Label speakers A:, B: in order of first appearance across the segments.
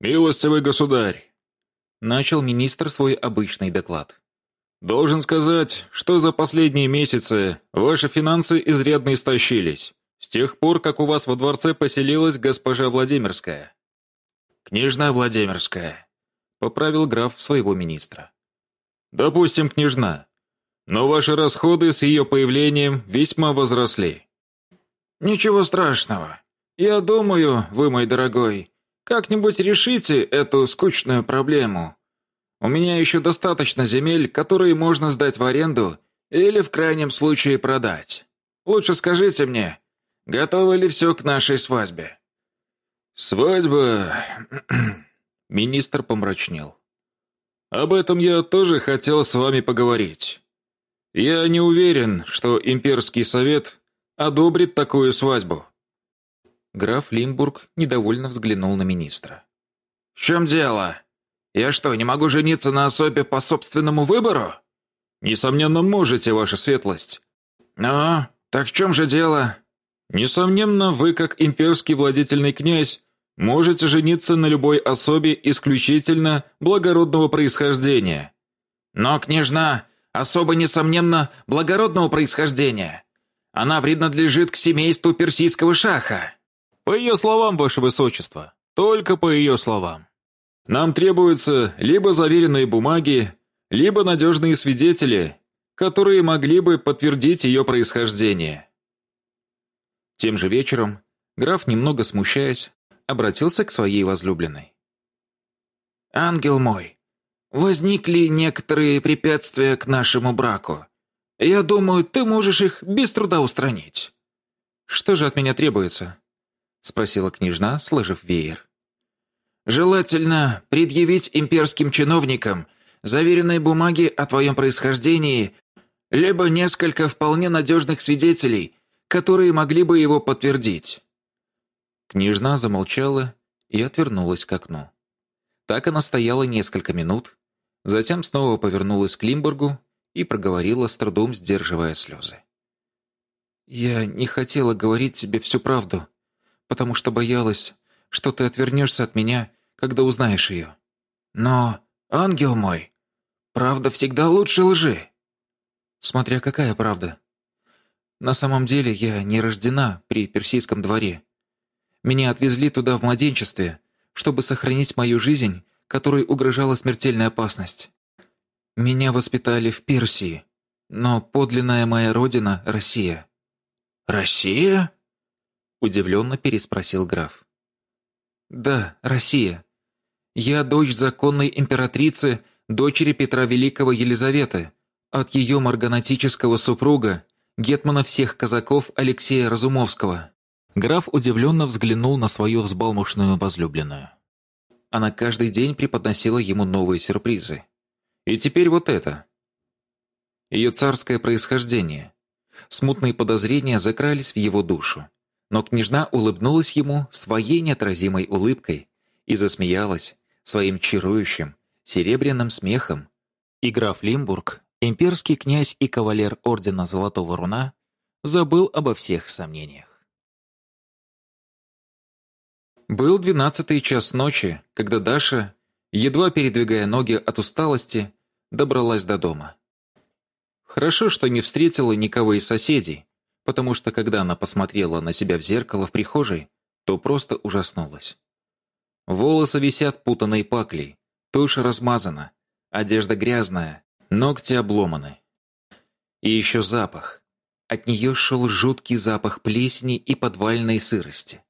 A: «Милостивый государь!» Начал министр свой обычный доклад. «Должен сказать, что за последние месяцы ваши финансы изрядно истощились, с тех пор, как у вас во дворце поселилась госпожа Владимирская».
B: «Княжна Владимирская», — поправил граф своего министра.
A: «Допустим, княжна. Но ваши расходы с ее появлением весьма возросли».
B: «Ничего страшного. Я думаю, вы, мой дорогой, как-нибудь решите эту скучную проблему. У меня еще достаточно земель, которые можно сдать в аренду или в крайнем случае продать. Лучше скажите мне, готово ли все к нашей свадьбе?»
A: «Свадьба...» Министр помрачнел. «Об этом я тоже хотел с вами поговорить. Я не уверен, что имперский совет одобрит такую свадьбу.
C: Граф Лимбург недовольно взглянул на министра.
B: «В чем дело? Я что, не могу жениться на особе по собственному выбору?»
A: «Несомненно, можете, ваша светлость».
B: «Ну, так в чем же дело?»
A: «Несомненно, вы, как имперский владетельный князь, можете жениться на любой особе исключительно благородного происхождения».
B: «Но, княжна, особо, несомненно, благородного происхождения. Она принадлежит к семейству персийского шаха».
A: По ее словам, ваше высочество. Только по ее словам. Нам требуются либо заверенные бумаги, либо надежные свидетели, которые могли бы подтвердить ее происхождение.
C: Тем же вечером граф, немного смущаясь, обратился к своей возлюбленной.
B: «Ангел мой, возникли некоторые препятствия к нашему браку. Я думаю, ты можешь их без труда устранить».
C: «Что же от меня требуется?» — спросила княжна, сложив веер.
B: «Желательно предъявить имперским чиновникам заверенные бумаги о твоем происхождении, либо несколько вполне надежных свидетелей, которые могли бы его подтвердить».
C: Княжна замолчала и отвернулась к окну. Так она стояла несколько минут, затем снова повернулась к Лимбургу и проговорила с трудом, сдерживая слезы. «Я не хотела говорить тебе всю правду потому что боялась, что ты отвернешься от меня, когда узнаешь ее.
B: Но, ангел мой, правда всегда лучше лжи.
C: Смотря какая правда. На самом деле я не рождена при персийском дворе. Меня отвезли туда в младенчестве, чтобы сохранить мою жизнь, которой угрожала смертельная опасность. Меня воспитали в Персии, но подлинная моя родина — Россия».
B: «Россия?»
C: Удивленно переспросил граф. «Да, Россия. Я дочь законной императрицы, дочери Петра Великого Елизаветы, от ее марганатического супруга, гетмана всех казаков Алексея Разумовского». Граф удивленно взглянул на свою взбалмошную возлюбленную. Она каждый день преподносила ему новые сюрпризы. И теперь вот это. Ее царское происхождение. Смутные подозрения закрались в его душу. Но княжна улыбнулась ему своей неотразимой улыбкой и засмеялась своим чарующим, серебряным смехом. И граф Лимбург, имперский князь и кавалер Ордена Золотого Руна, забыл обо всех сомнениях. Был двенадцатый час ночи, когда Даша, едва передвигая ноги от усталости, добралась до дома. Хорошо, что не встретила никого из соседей, потому что когда она посмотрела на себя в зеркало в прихожей, то просто ужаснулась. Волосы висят путанной паклей, тушь размазана, одежда грязная, ногти обломаны. И еще запах. От нее шел жуткий запах плесени и подвальной сырости.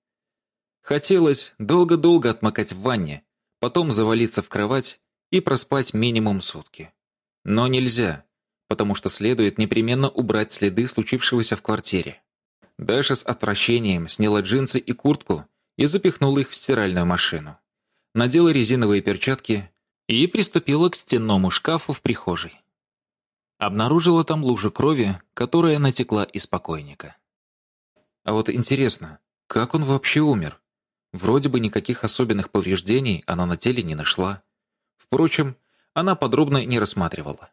C: Хотелось долго-долго отмокать в ванне, потом завалиться в кровать и проспать минимум сутки. Но нельзя потому что следует непременно убрать следы случившегося в квартире. Даша с отвращением сняла джинсы и куртку и запихнула их в стиральную машину. Надела резиновые перчатки и приступила к стенному шкафу в прихожей. Обнаружила там лужу крови, которая натекла из покойника. А вот интересно, как он вообще умер? Вроде бы никаких особенных повреждений она на теле не нашла. Впрочем, она подробно не рассматривала.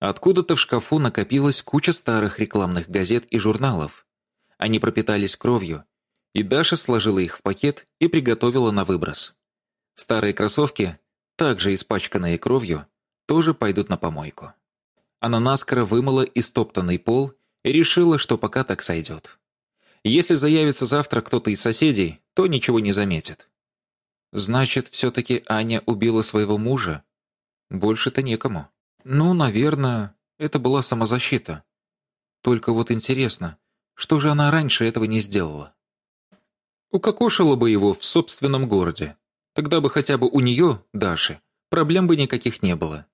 C: Откуда-то в шкафу накопилась куча старых рекламных газет и журналов. Они пропитались кровью, и Даша сложила их в пакет и приготовила на выброс. Старые кроссовки, также испачканные кровью, тоже пойдут на помойку. Она наскоро вымыла истоптанный пол и решила, что пока так сойдет. Если заявится завтра кто-то из соседей, то ничего не заметит. Значит, все-таки Аня убила своего мужа? Больше-то некому. Ну, наверное, это была самозащита. Только вот интересно, что же она раньше этого не сделала? Укокошила бы его в собственном городе. Тогда бы хотя бы у нее, Даши, проблем бы никаких не было.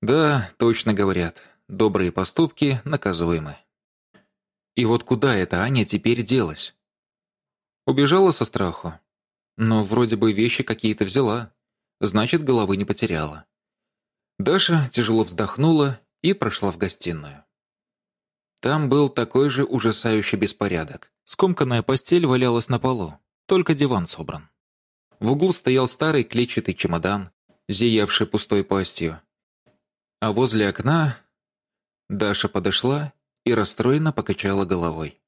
C: Да, точно говорят, добрые поступки наказуемы. И вот куда эта Аня теперь делась? Убежала со страху. Но вроде бы вещи какие-то взяла. Значит, головы не потеряла. Даша тяжело вздохнула и прошла в гостиную. Там был такой же ужасающий беспорядок. Скомканная постель валялась на полу, только диван собран. В углу стоял старый клетчатый чемодан, зиявший пустой пастью. А возле окна Даша подошла и расстроенно покачала головой.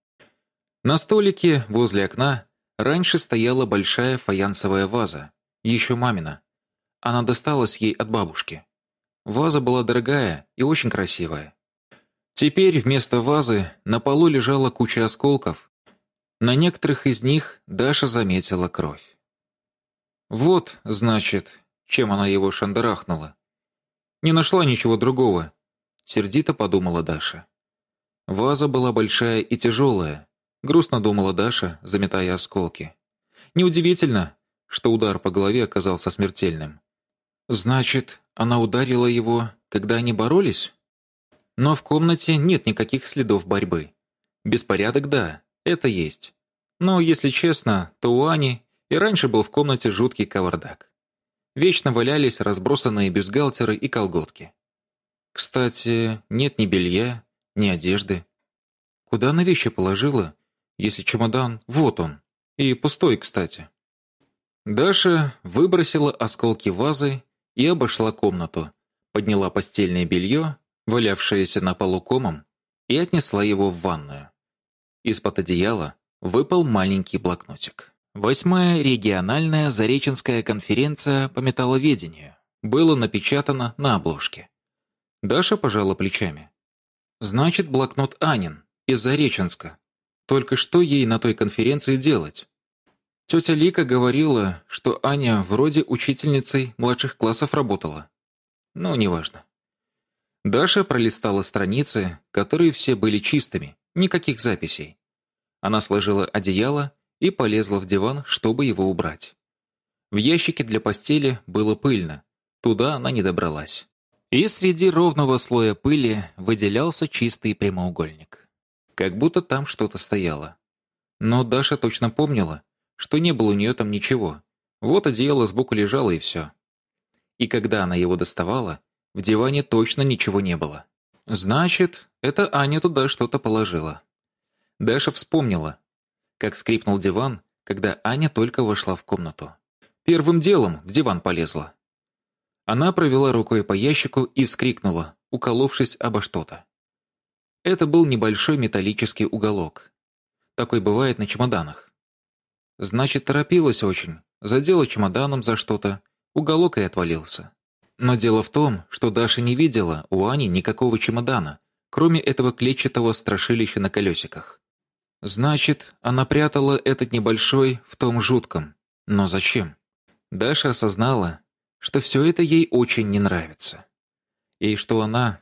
C: На столике возле окна раньше стояла большая фаянсовая ваза, еще мамина. Она досталась ей от бабушки. Ваза была дорогая и очень красивая. Теперь вместо вазы на полу лежала куча осколков. На некоторых из них Даша заметила кровь. Вот, значит, чем она его шандарахнула. Не нашла ничего другого, сердито подумала Даша. Ваза была большая и тяжелая, грустно думала Даша, заметая осколки. Неудивительно, что удар по голове оказался смертельным. Значит, она ударила его, когда они боролись? Но в комнате нет никаких следов борьбы. Беспорядок, да, это есть. Но, если честно, то у Ани и раньше был в комнате жуткий кавардак. Вечно валялись разбросанные бюстгальтеры и колготки. Кстати, нет ни белья, ни одежды. Куда она вещи положила, если чемодан, вот он, и пустой, кстати. Даша выбросила осколки вазы и обошла комнату, подняла постельное белье, валявшееся на полу комом, и отнесла его в ванную. Из-под одеяла выпал маленький блокнотик. Восьмая региональная Зареченская конференция по металловедению было напечатано на обложке. Даша пожала плечами. Значит, блокнот Анин, из Зареченска. Только что ей на той конференции делать? Тетя Лика говорила, что Аня вроде учительницей младших классов работала. Ну, неважно. Даша пролистала страницы, которые все были чистыми, никаких записей. Она сложила одеяло и полезла в диван, чтобы его убрать. В ящике для постели было пыльно, туда она не добралась. И среди ровного слоя пыли выделялся чистый прямоугольник. Как будто там что-то стояло. Но Даша точно помнила, что не было у нее там ничего. Вот одеяло сбоку лежало и все. И когда она его доставала, в диване точно ничего не было. Значит, это Аня туда что-то положила. Даша вспомнила, как скрипнул диван, когда Аня только вошла в комнату. Первым делом в диван полезла. Она провела рукой по ящику и вскрикнула, уколовшись обо что-то. Это был небольшой металлический уголок. Такой бывает на чемоданах. Значит, торопилась очень, задела чемоданом за что-то, уголок и отвалился. Но дело в том, что Даша не видела у Ани никакого чемодана, кроме этого клетчатого страшилища на колесиках. Значит, она прятала этот небольшой в том жутком. Но зачем? Даша осознала, что все это ей очень не нравится. И что она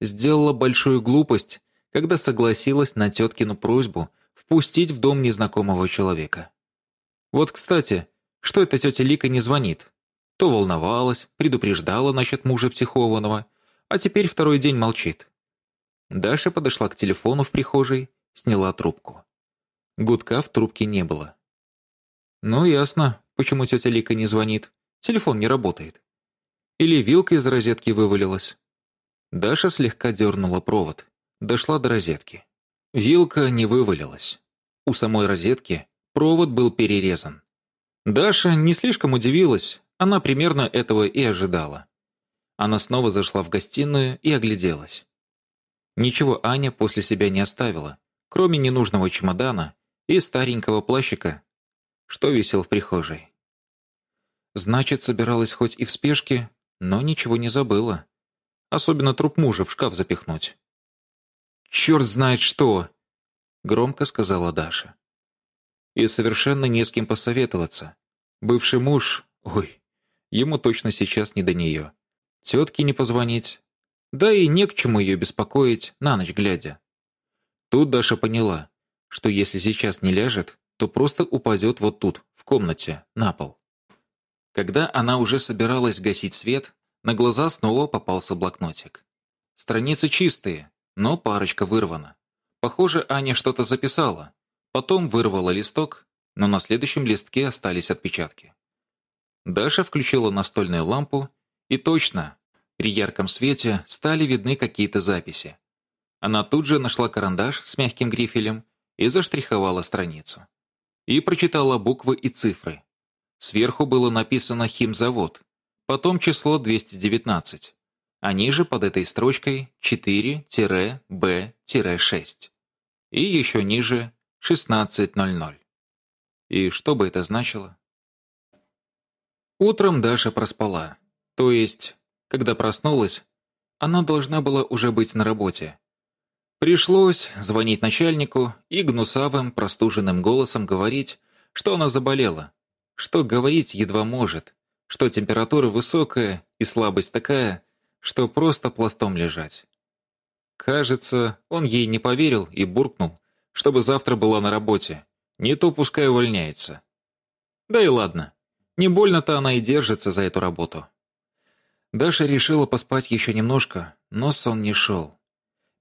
C: сделала большую глупость, когда согласилась на теткину просьбу впустить в дом незнакомого человека. Вот, кстати, что эта тетя Лика не звонит? То волновалась, предупреждала насчет мужа психованного, а теперь второй день молчит. Даша подошла к телефону в прихожей, сняла трубку. Гудка в трубке не было. Ну, ясно, почему тетя Лика не звонит. Телефон не работает. Или вилка из розетки вывалилась. Даша слегка дернула провод. Дошла до розетки. Вилка не вывалилась. У самой розетки провод был перерезан. Даша не слишком удивилась, она примерно этого и ожидала. Она снова зашла в гостиную и огляделась. Ничего Аня после себя не оставила, кроме ненужного чемодана и старенького плащика, что висел в прихожей. Значит, собиралась хоть и в спешке, но ничего не забыла. Особенно труп мужа в шкаф запихнуть. «Черт знает что!» — громко сказала Даша. И совершенно не с кем посоветоваться. Бывший муж, ой, ему точно сейчас не до нее. Тетке не позвонить. Да и не к чему ее беспокоить, на ночь глядя. Тут Даша поняла, что если сейчас не ляжет, то просто упадет вот тут, в комнате, на пол. Когда она уже собиралась гасить свет, на глаза снова попался блокнотик. Страницы чистые, но парочка вырвана. Похоже, Аня что-то записала. Потом вырвала листок, но на следующем листке остались отпечатки. Даша включила настольную лампу, и точно, при ярком свете стали видны какие-то записи. Она тут же нашла карандаш с мягким грифелем и заштриховала страницу. И прочитала буквы и цифры. Сверху было написано «Химзавод», потом число 219, а ниже под этой строчкой 4-Б-6. И еще ниже 16.00. И что бы это значило? Утром Даша проспала. То есть, когда проснулась, она должна была уже быть на работе. Пришлось звонить начальнику и гнусавым, простуженным голосом говорить, что она заболела, что говорить едва может, что температура высокая и слабость такая, что просто пластом лежать. Кажется, он ей не поверил и буркнул, чтобы завтра была на работе, не то пускай увольняется. Да и ладно, не больно-то она и держится за эту работу. Даша решила поспать еще немножко, но сон не шел.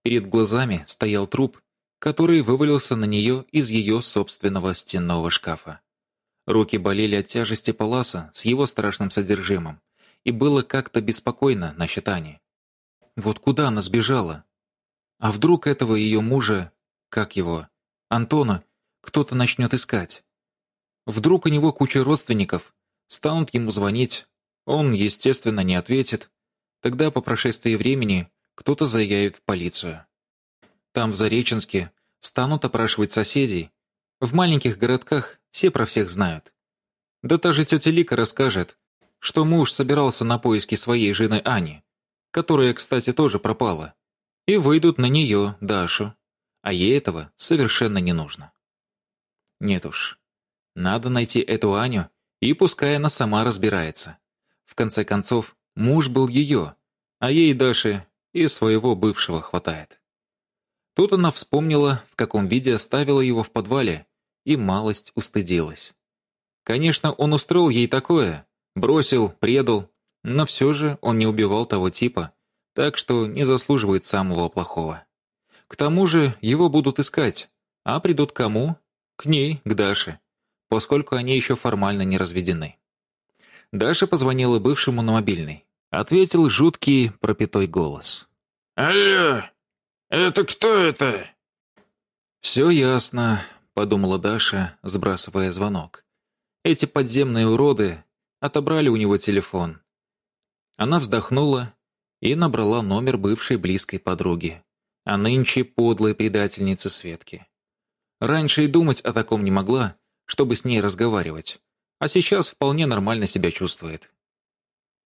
C: Перед глазами стоял труп, который вывалился на нее из ее собственного стенного шкафа. Руки болели от тяжести паласа с его страшным содержимым, и было как-то беспокойно на считании. Вот куда она сбежала? А вдруг этого ее мужа, как его, Антона, кто-то начнет искать? Вдруг у него куча родственников, станут ему звонить, он, естественно, не ответит. Тогда по прошествии времени кто-то заявит в полицию. Там, в Зареченске, станут опрашивать соседей. В маленьких городках все про всех знают. Да та же тетя Лика расскажет, что муж собирался на поиски своей жены Ани, которая, кстати, тоже пропала, и выйдут на нее, Дашу, а ей этого совершенно не нужно. Нет уж, надо найти эту Аню, и пускай она сама разбирается. В конце концов, муж был ее, а ей, Даше, и своего бывшего хватает. Тут она вспомнила, в каком виде оставила его в подвале, и малость устыдилась. Конечно, он устроил ей такое, бросил, предал, но все же он не убивал того типа, так что не заслуживает самого плохого. К тому же его будут искать, а придут к кому? К ней, к Даше, поскольку они еще формально не разведены. Даша позвонила бывшему на мобильный. Ответил жуткий пропитой голос.
B: «Алло, это кто это?»
C: «Все ясно», — подумала Даша, сбрасывая звонок. «Эти подземные уроды отобрали у него телефон». Она вздохнула и набрала номер бывшей близкой подруги, а нынче подлой предательницы Светки. Раньше и думать о таком не могла, чтобы с ней разговаривать, а сейчас вполне нормально себя чувствует.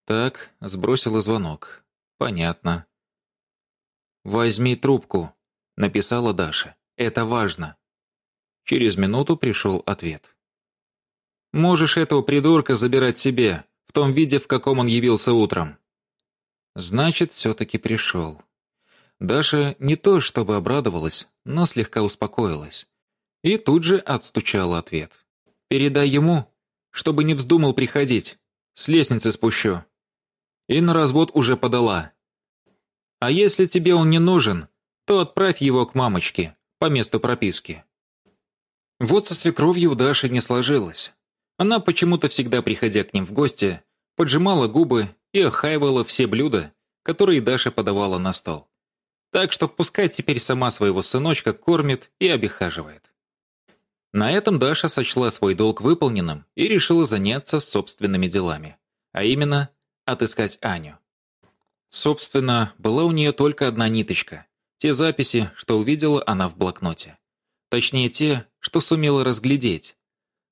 C: Так, сбросила звонок. Понятно. «Возьми трубку», — написала Даша. «Это важно». Через минуту пришел ответ. «Можешь этого придурка забирать себе, в том виде, в каком он явился утром». Значит, все-таки пришел. Даша не то чтобы обрадовалась, но слегка успокоилась. И тут же отстучала ответ. «Передай ему, чтобы не вздумал приходить. С лестницы спущу» и на развод уже подала. А если тебе он не нужен, то отправь его к мамочке, по месту прописки. Вот со свекровью у Даши не сложилось. Она почему-то всегда, приходя к ним в гости, поджимала губы и охаивала все блюда, которые Даша подавала на стол. Так что пускай теперь сама своего сыночка кормит и обихаживает. На этом Даша сочла свой долг выполненным и решила заняться собственными делами, а именно отыскать Аню. Собственно, была у нее только одна ниточка. Те записи, что увидела она в блокноте. Точнее, те, что сумела разглядеть.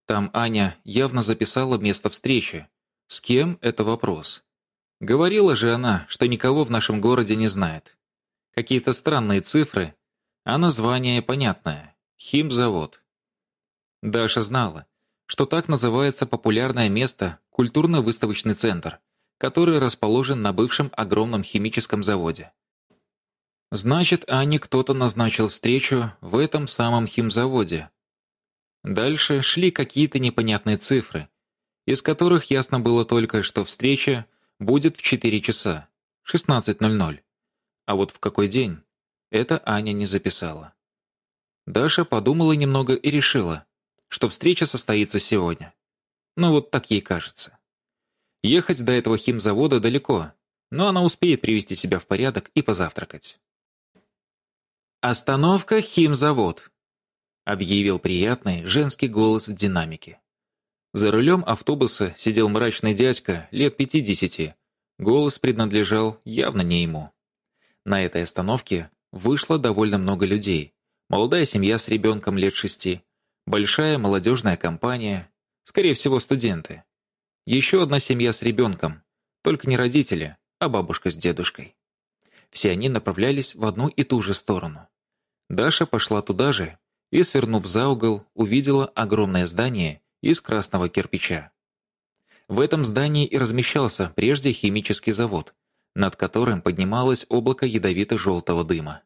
C: Там Аня явно записала место встречи, С кем – это вопрос. Говорила же она, что никого в нашем городе не знает. Какие-то странные цифры, а название понятное – химзавод. Даша знала, что так называется популярное место – культурно-выставочный центр, который расположен на бывшем огромном химическом заводе. Значит, Ане кто-то назначил встречу в этом самом химзаводе. Дальше шли какие-то непонятные цифры, из которых ясно было только, что встреча будет в 4 часа, 16.00. А вот в какой день? Это Аня не записала. Даша подумала немного и решила, что встреча состоится сегодня. Ну вот так ей кажется. Ехать до этого химзавода далеко, но она успеет привести себя в порядок и позавтракать. «Остановка химзавод», — объявил приятный женский голос в динамике. За рулем автобуса сидел мрачный дядька лет пятидесяти. Голос принадлежал явно не ему. На этой остановке вышло довольно много людей. Молодая семья с ребенком лет шести, большая молодежная компания, скорее всего, студенты. Еще одна семья с ребенком, только не родители, а бабушка с дедушкой. Все они направлялись в одну и ту же сторону. Даша пошла туда же и, свернув за угол, увидела огромное здание из красного кирпича. В этом здании и размещался прежде химический завод, над которым поднималось облако ядовито-желтого дыма.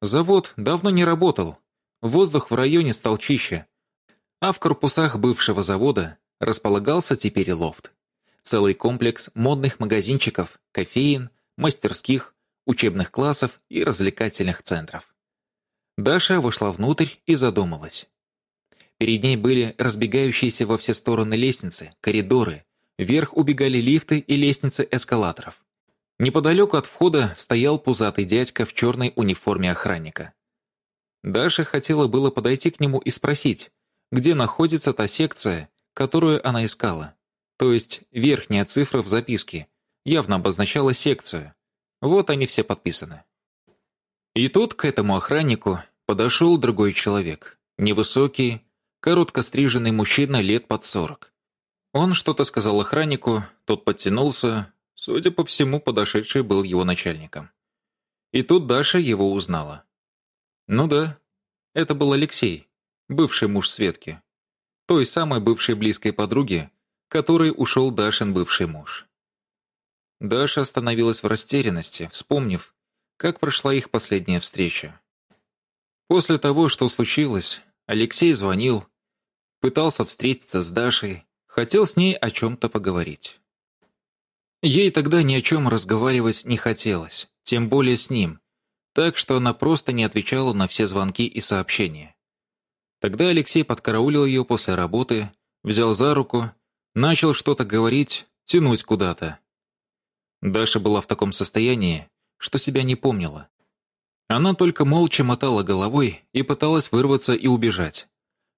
C: Завод давно не работал, воздух в районе стал чище, а в корпусах бывшего завода располагался теперь лофт. Целый комплекс модных магазинчиков, кофеин, мастерских, учебных классов и развлекательных центров. Даша вошла внутрь и задумалась. Перед ней были разбегающиеся во все стороны лестницы, коридоры, вверх убегали лифты и лестницы эскалаторов. Неподалеку от входа стоял пузатый дядька в черной униформе охранника. Даша хотела было подойти к нему и спросить, где находится та секция, которую она искала. То есть верхняя цифра в записке явно обозначала секцию. Вот они все подписаны. И тут к этому охраннику подошел другой человек. Невысокий, коротко стриженный мужчина лет под сорок. Он что-то сказал охраннику, тот подтянулся, судя по всему, подошедший был его начальником. И тут Даша его узнала. Ну да, это был Алексей, бывший муж Светки. Той самой бывшей близкой подруги, которой ушел Дашин бывший муж. Даша остановилась в растерянности, вспомнив, как прошла их последняя встреча. После того, что случилось, Алексей звонил, пытался встретиться с Дашей, хотел с ней о чем-то поговорить. Ей тогда ни о чем разговаривать не хотелось, тем более с ним, так что она просто не отвечала на все звонки и сообщения. Тогда Алексей подкараулил ее после работы, взял за руку, начал что-то говорить, тянуть куда-то. Даша была в таком состоянии, что себя не помнила. Она только молча мотала головой и пыталась вырваться и убежать.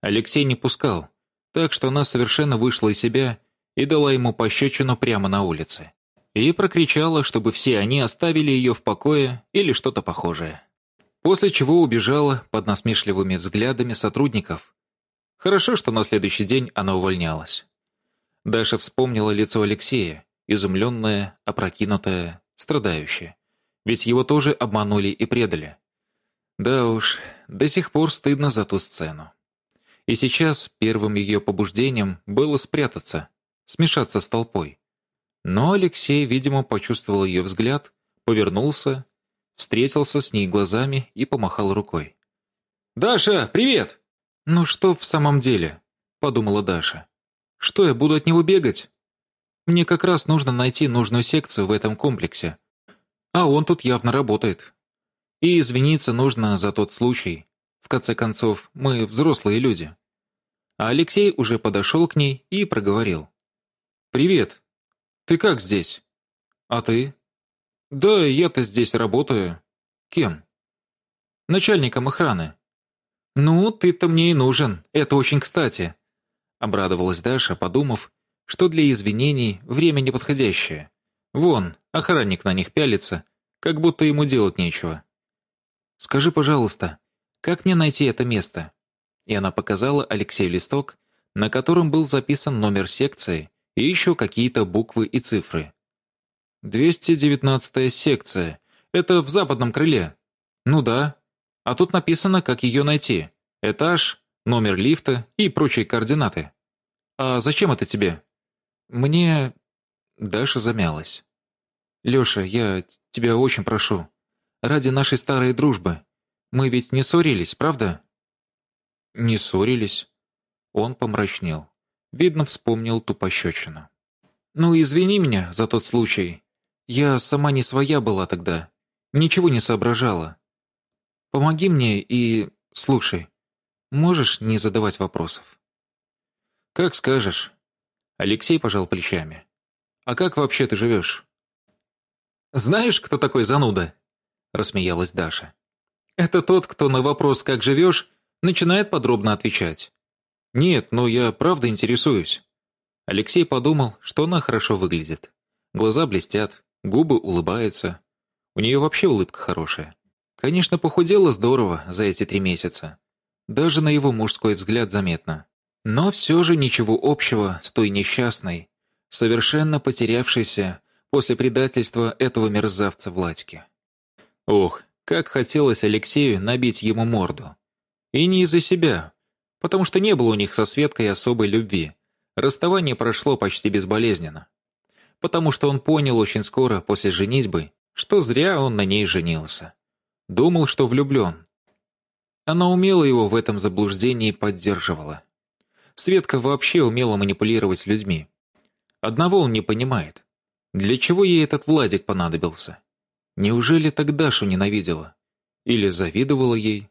C: Алексей не пускал, так что она совершенно вышла из себя и дала ему пощечину прямо на улице. И прокричала, чтобы все они оставили ее в покое или что-то похожее. После чего убежала под насмешливыми взглядами сотрудников. Хорошо, что на следующий день она увольнялась. Даша вспомнила лицо Алексея, изумленное, опрокинутое, страдающее. Ведь его тоже обманули и предали. Да уж, до сих пор стыдно за ту сцену. И сейчас первым ее побуждением было спрятаться, смешаться с толпой. Но Алексей, видимо, почувствовал ее взгляд, повернулся, встретился с ней глазами и помахал рукой. «Даша, привет!» «Ну что в самом деле?» – подумала Даша. «Что, я буду от него бегать? Мне как раз нужно найти нужную секцию в этом комплексе, а он тут явно работает. И извиниться нужно за тот случай. В конце концов, мы взрослые люди. А Алексей уже подошел к ней и проговорил. «Привет. Ты как здесь? А ты?» «Да, я-то здесь работаю. Кем?» «Начальником охраны». «Ну, ты-то мне и нужен. Это очень кстати», — обрадовалась Даша, подумав, что для извинений время неподходящее. Вон, охранник на них пялится, как будто ему делать нечего. «Скажи, пожалуйста, как мне найти это место?» И она показала Алексею листок, на котором был записан номер секции и еще какие-то буквы и цифры. «219-я секция. Это в западном крыле». «Ну да. А тут написано, как ее найти. Этаж, номер лифта и прочие координаты. А зачем это тебе?» «Мне...» Даша замялась. «Леша, я тебя очень прошу. Ради нашей старой дружбы. Мы ведь не ссорились, правда?» «Не ссорились». Он помрачнел. Видно, вспомнил ту пощечину. «Ну, извини меня за тот случай. Я сама не своя была тогда. Ничего не соображала. Помоги мне и... слушай. Можешь не задавать вопросов?» «Как скажешь». Алексей пожал плечами. «А как вообще ты живешь?» «Знаешь, кто такой зануда?» Рассмеялась Даша. «Это тот, кто на вопрос «как живешь?» начинает подробно отвечать. «Нет, но я правда интересуюсь». Алексей подумал, что она хорошо выглядит. Глаза блестят, губы улыбаются. У нее вообще улыбка хорошая. Конечно, похудела здорово за эти три месяца. Даже на его мужской взгляд заметно. Но все же ничего общего с той несчастной, совершенно потерявшейся после предательства этого мерзавца Владьки. Ох, как хотелось Алексею набить ему морду. И не из-за себя, потому что не было у них со Светкой особой любви. Расставание прошло почти безболезненно. Потому что он понял очень скоро после женитьбы, что зря он на ней женился. Думал, что влюблен. Она умело его в этом заблуждении поддерживала. Светка вообще умела манипулировать людьми. Одного он не понимает. Для чего ей этот Владик понадобился? Неужели так Дашу ненавидела? Или завидовала ей?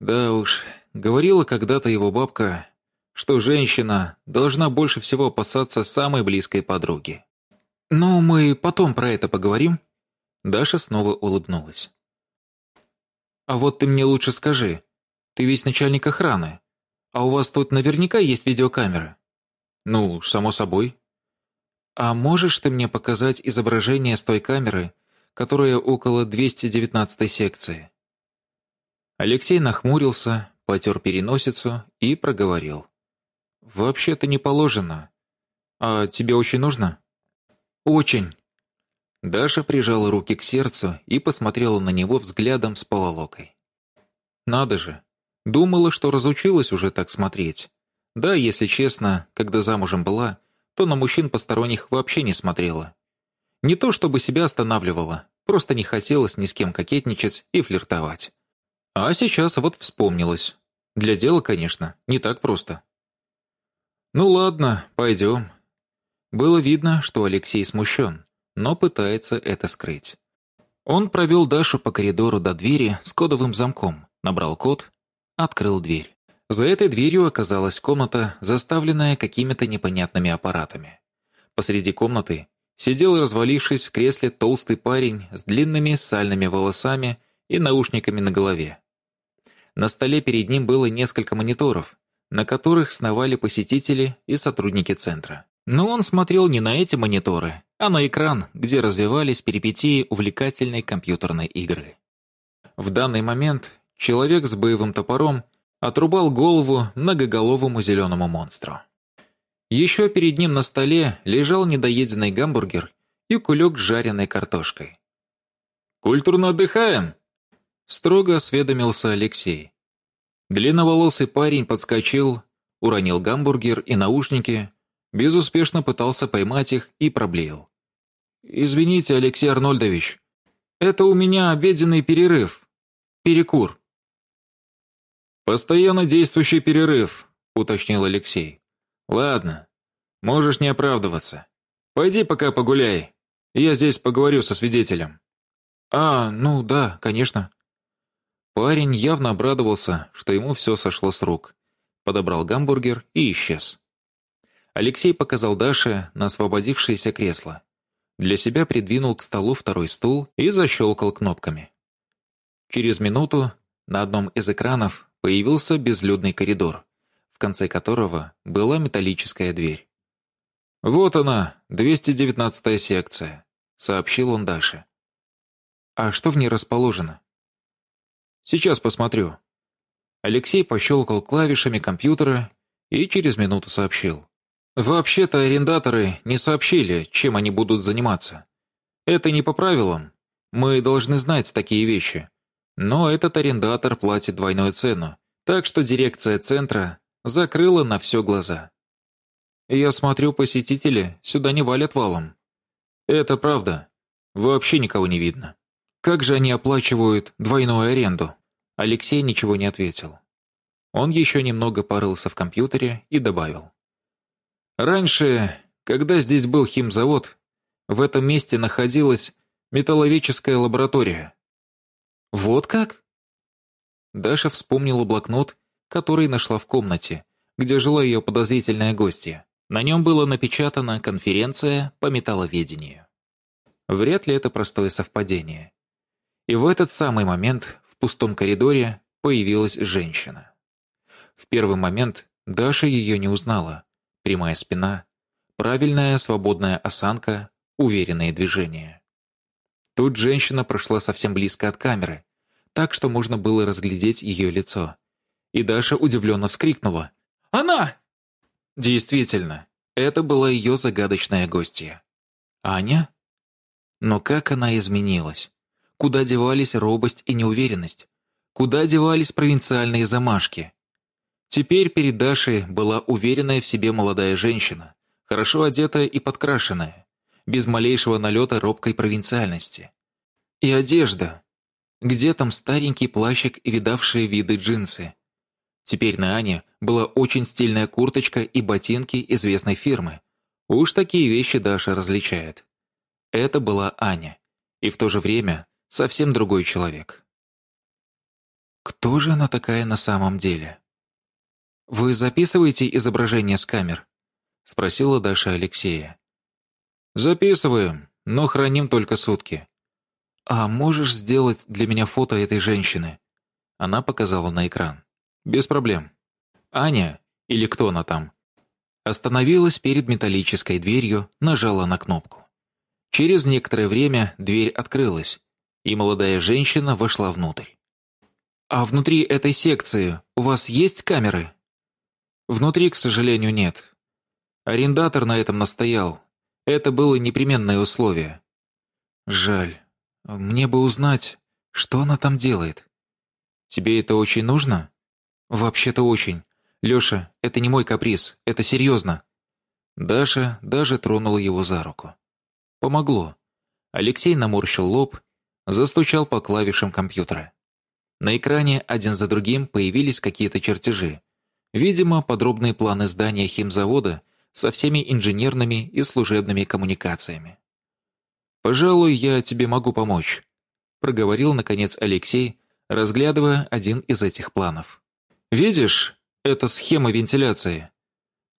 C: Да уж, говорила когда-то его бабка, что женщина должна больше всего опасаться самой близкой подруги. «Ну, мы потом про это поговорим?» Даша снова улыбнулась. «А вот ты мне лучше скажи, ты ведь начальник охраны, а у вас тут наверняка есть видеокамеры?» «Ну, само собой». «А можешь ты мне показать изображение с той камеры, которая около 219 секции?» Алексей нахмурился, потер переносицу и проговорил. «Вообще-то не положено. А тебе очень нужно?» «Очень». Даша прижала руки к сердцу и посмотрела на него взглядом с поволокой. «Надо же. Думала, что разучилась уже так смотреть. Да, если честно, когда замужем была, то на мужчин посторонних вообще не смотрела. Не то чтобы себя останавливала, просто не хотелось ни с кем кокетничать и флиртовать. А сейчас вот вспомнилось. Для дела, конечно, не так просто. Ну ладно, пойдем. Было видно, что Алексей смущен, но пытается это скрыть. Он провел Дашу по коридору до двери с кодовым замком, набрал код, открыл дверь. За этой дверью оказалась комната, заставленная какими-то непонятными аппаратами. Посреди комнаты сидел, развалившись в кресле, толстый парень с длинными сальными волосами и наушниками на голове. На столе перед ним было несколько мониторов, на которых сновали посетители и сотрудники центра. Но он смотрел не на эти мониторы, а на экран, где развивались перипетии увлекательной компьютерной игры. В данный момент человек с боевым топором отрубал голову многоголовому зеленому монстру. Еще перед ним на столе лежал недоеденный гамбургер и кулек с жареной картошкой. «Культурно отдыхаем!» Строго осведомился Алексей. Длинноволосый парень подскочил, уронил гамбургер и наушники, безуспешно пытался поймать их и проблеял. «Извините, Алексей Арнольдович, это у меня обеденный перерыв. Перекур». «Постоянно действующий перерыв», — уточнил Алексей. «Ладно, можешь не оправдываться. Пойди пока погуляй, я здесь поговорю со свидетелем». «А, ну да, конечно». Парень явно обрадовался, что ему все сошло с рук. Подобрал гамбургер и исчез. Алексей показал Даше на освободившееся кресло. Для себя придвинул к столу второй стул и защелкал кнопками. Через минуту на одном из экранов появился безлюдный коридор, в конце которого была металлическая дверь. «Вот она, 219-я секция», — сообщил он Даше. «А что в ней расположено?» Сейчас посмотрю». Алексей пощелкал клавишами компьютера и через минуту сообщил. Вообще-то арендаторы не сообщили, чем они будут заниматься. Это не по правилам. Мы должны знать такие вещи. Но этот арендатор платит двойную цену, так что дирекция центра закрыла на все глаза. Я смотрю, посетители сюда не валят валом. Это правда. Вообще никого не видно. Как же они оплачивают двойную аренду? Алексей ничего не ответил. Он еще немного порылся в компьютере и добавил. Раньше, когда здесь был химзавод, в этом месте находилась металловедческая лаборатория. Вот как? Даша вспомнила блокнот, который нашла в комнате, где жила ее подозрительная гостья. На нем было напечатано «Конференция по металловедению». Вряд ли это простое совпадение. И в этот самый момент в пустом коридоре появилась женщина. В первый момент Даша ее не узнала, прямая спина, правильная свободная осанка, уверенные движения. Тут женщина прошла совсем близко от камеры, так что можно было разглядеть ее лицо. И Даша удивленно вскрикнула. «Она!» Действительно, это была ее загадочная гостья. Аня? Но как она изменилась? Куда девались робость и неуверенность? Куда девались провинциальные замашки? Теперь перед Дашей была уверенная в себе молодая женщина, хорошо одетая и подкрашенная, без малейшего налета робкой провинциальности. И одежда. Где там старенький плащик и видавшие виды джинсы? Теперь на Ане была очень стильная курточка и ботинки известной фирмы. Уж такие вещи Даша различает. Это была Аня. И в то же время совсем другой человек. Кто же она такая на самом деле? «Вы записываете изображение с камер?» — спросила Даша Алексея. «Записываем, но храним только сутки». «А можешь сделать для меня фото этой женщины?» Она показала на экран. «Без проблем». Аня, или кто она там, остановилась перед металлической дверью, нажала на кнопку. Через некоторое время дверь открылась, и молодая женщина вошла внутрь. «А внутри этой секции у вас есть камеры?» Внутри, к сожалению, нет. Арендатор на этом настоял. Это было непременное условие. Жаль. Мне бы узнать, что она там делает. Тебе это очень нужно? Вообще-то очень. Лёша, это не мой каприз, это серьезно. Даша даже тронула его за руку. Помогло. Алексей наморщил лоб, застучал по клавишам компьютера. На экране один за другим появились какие-то чертежи. Видимо, подробные планы здания химзавода со всеми инженерными и служебными коммуникациями. «Пожалуй, я тебе могу помочь», — проговорил, наконец, Алексей, разглядывая один из этих планов. «Видишь, это схема вентиляции.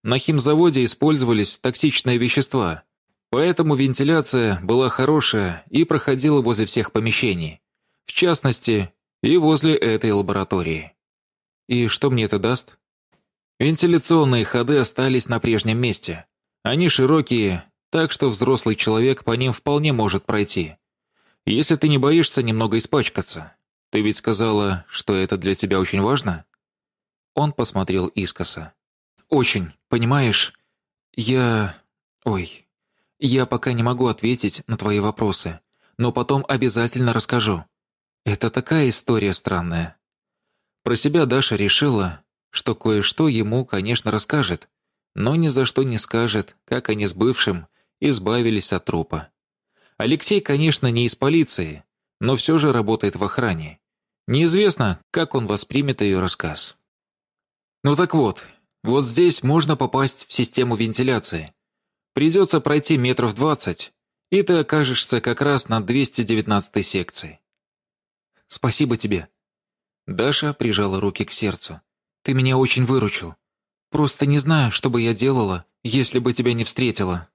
C: На химзаводе использовались токсичные вещества, поэтому вентиляция была хорошая и проходила возле всех помещений, в частности, и возле этой лаборатории. И что мне это даст? Вентиляционные ходы остались на прежнем месте. Они широкие, так что взрослый человек по ним вполне может пройти. Если ты не боишься немного испачкаться. Ты ведь сказала, что это для тебя очень важно? Он посмотрел искоса. Очень, понимаешь? Я... Ой. Я пока не могу ответить на твои вопросы, но потом обязательно расскажу. Это такая история странная. Про себя Даша решила, что кое-что ему, конечно, расскажет, но ни за что не скажет, как они с бывшим избавились от трупа. Алексей, конечно, не из полиции, но все же работает в охране. Неизвестно, как он воспримет ее рассказ. Ну так вот, вот здесь можно попасть в систему вентиляции. Придется пройти метров двадцать, и ты окажешься как раз на 219 секции. Спасибо тебе. Даша прижала руки к сердцу. Ты меня очень выручил. Просто не знаю, что бы я делала, если бы тебя не встретила».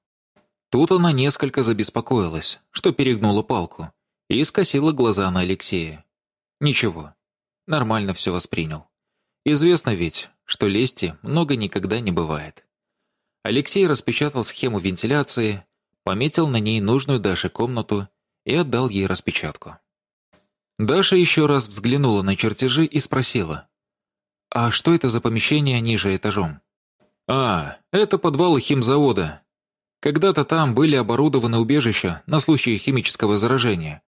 C: Тут она несколько забеспокоилась, что перегнула палку, и скосила глаза на Алексея. Ничего, нормально все воспринял. Известно ведь, что лести много никогда не бывает. Алексей распечатал схему вентиляции, пометил на ней нужную Даше комнату и отдал ей распечатку. Даша еще раз взглянула на чертежи и спросила. «А что это за помещение ниже этажом?» А, это подвалы химзавода. Когда-то там были оборудованы убежища на случай химического заражения.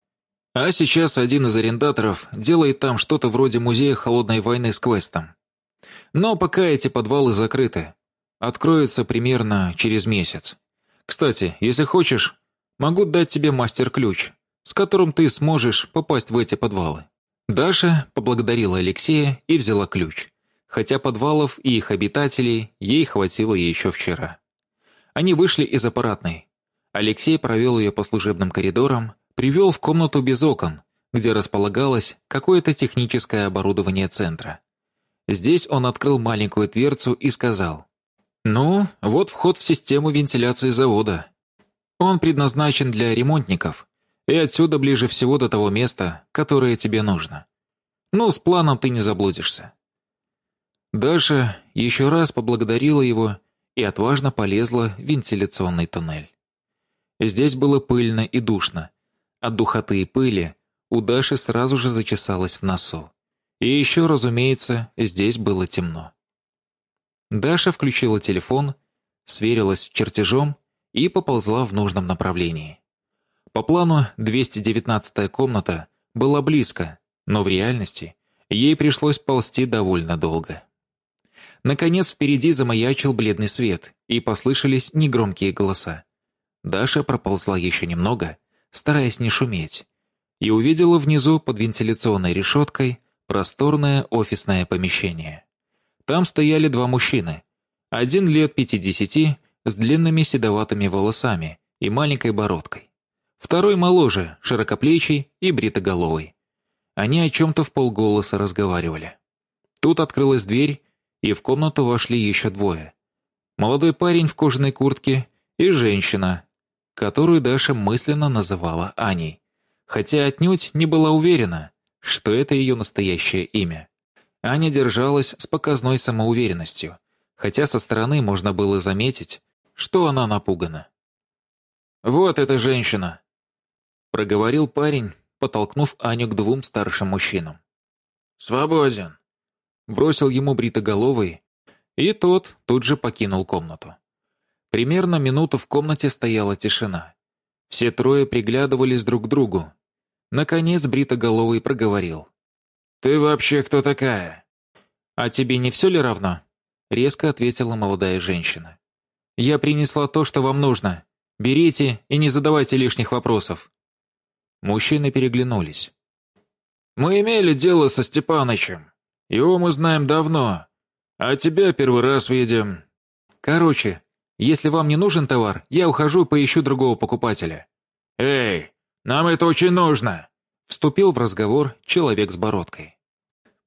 C: А сейчас один из арендаторов делает там что-то вроде музея холодной войны с квестом. Но пока эти подвалы закрыты. Откроются примерно через месяц. Кстати, если хочешь, могу дать тебе мастер-ключ, с которым ты сможешь попасть в эти подвалы. Даша поблагодарила Алексея и взяла ключ, хотя подвалов и их обитателей ей хватило еще вчера. Они вышли из аппаратной. Алексей провел ее по служебным коридорам, привел в комнату без окон, где располагалось какое-то техническое оборудование центра. Здесь он открыл маленькую дверцу и сказал, «Ну, вот вход в систему вентиляции завода. Он предназначен для ремонтников, и отсюда ближе всего до того места, которое тебе нужно. Ну, с планом ты не заблудишься». Даша еще раз поблагодарила его и отважно полезла в вентиляционный туннель. Здесь было пыльно и душно. От духоты и пыли у Даши сразу же зачесалось в носу. И еще, разумеется, здесь было темно. Даша включила телефон, сверилась с чертежом и поползла в нужном направлении. По плану 219-я комната была близко, но в реальности ей пришлось ползти довольно долго. Наконец впереди замаячил бледный свет, и послышались негромкие голоса. Даша проползла еще немного, стараясь не шуметь, и увидела внизу под вентиляционной решеткой просторное офисное помещение. Там стояли два мужчины. Один лет пятидесяти, с длинными седоватыми волосами и маленькой бородкой. Второй моложе, широкоплечий и бритоголовый. Они о чем-то в полголоса разговаривали. Тут открылась дверь, и в комнату вошли еще двое. Молодой парень в кожаной куртке и женщина, которую Даша мысленно называла Аней, хотя отнюдь не была уверена, что это ее настоящее имя. Аня держалась с показной самоуверенностью, хотя со стороны можно было заметить, что она напугана. «Вот эта женщина!» проговорил парень, потолкнув Аню к двум старшим мужчинам.
B: «Свободен!»
C: Бросил ему бритоголовый, и тот тут же покинул комнату. Примерно минуту в комнате стояла тишина. Все трое приглядывались друг к другу. Наконец бритоголовый проговорил.
B: «Ты вообще кто такая?»
C: «А тебе не все ли равно?» Резко ответила молодая женщина. «Я принесла то, что вам нужно. Берите и не задавайте лишних вопросов. Мужчины переглянулись.
B: «Мы имели дело со Степанычем. Его мы знаем давно. А тебя первый раз видим».
C: «Короче, если вам не нужен товар, я ухожу и поищу другого покупателя».
B: «Эй, нам это очень нужно!»
C: Вступил в разговор человек с бородкой.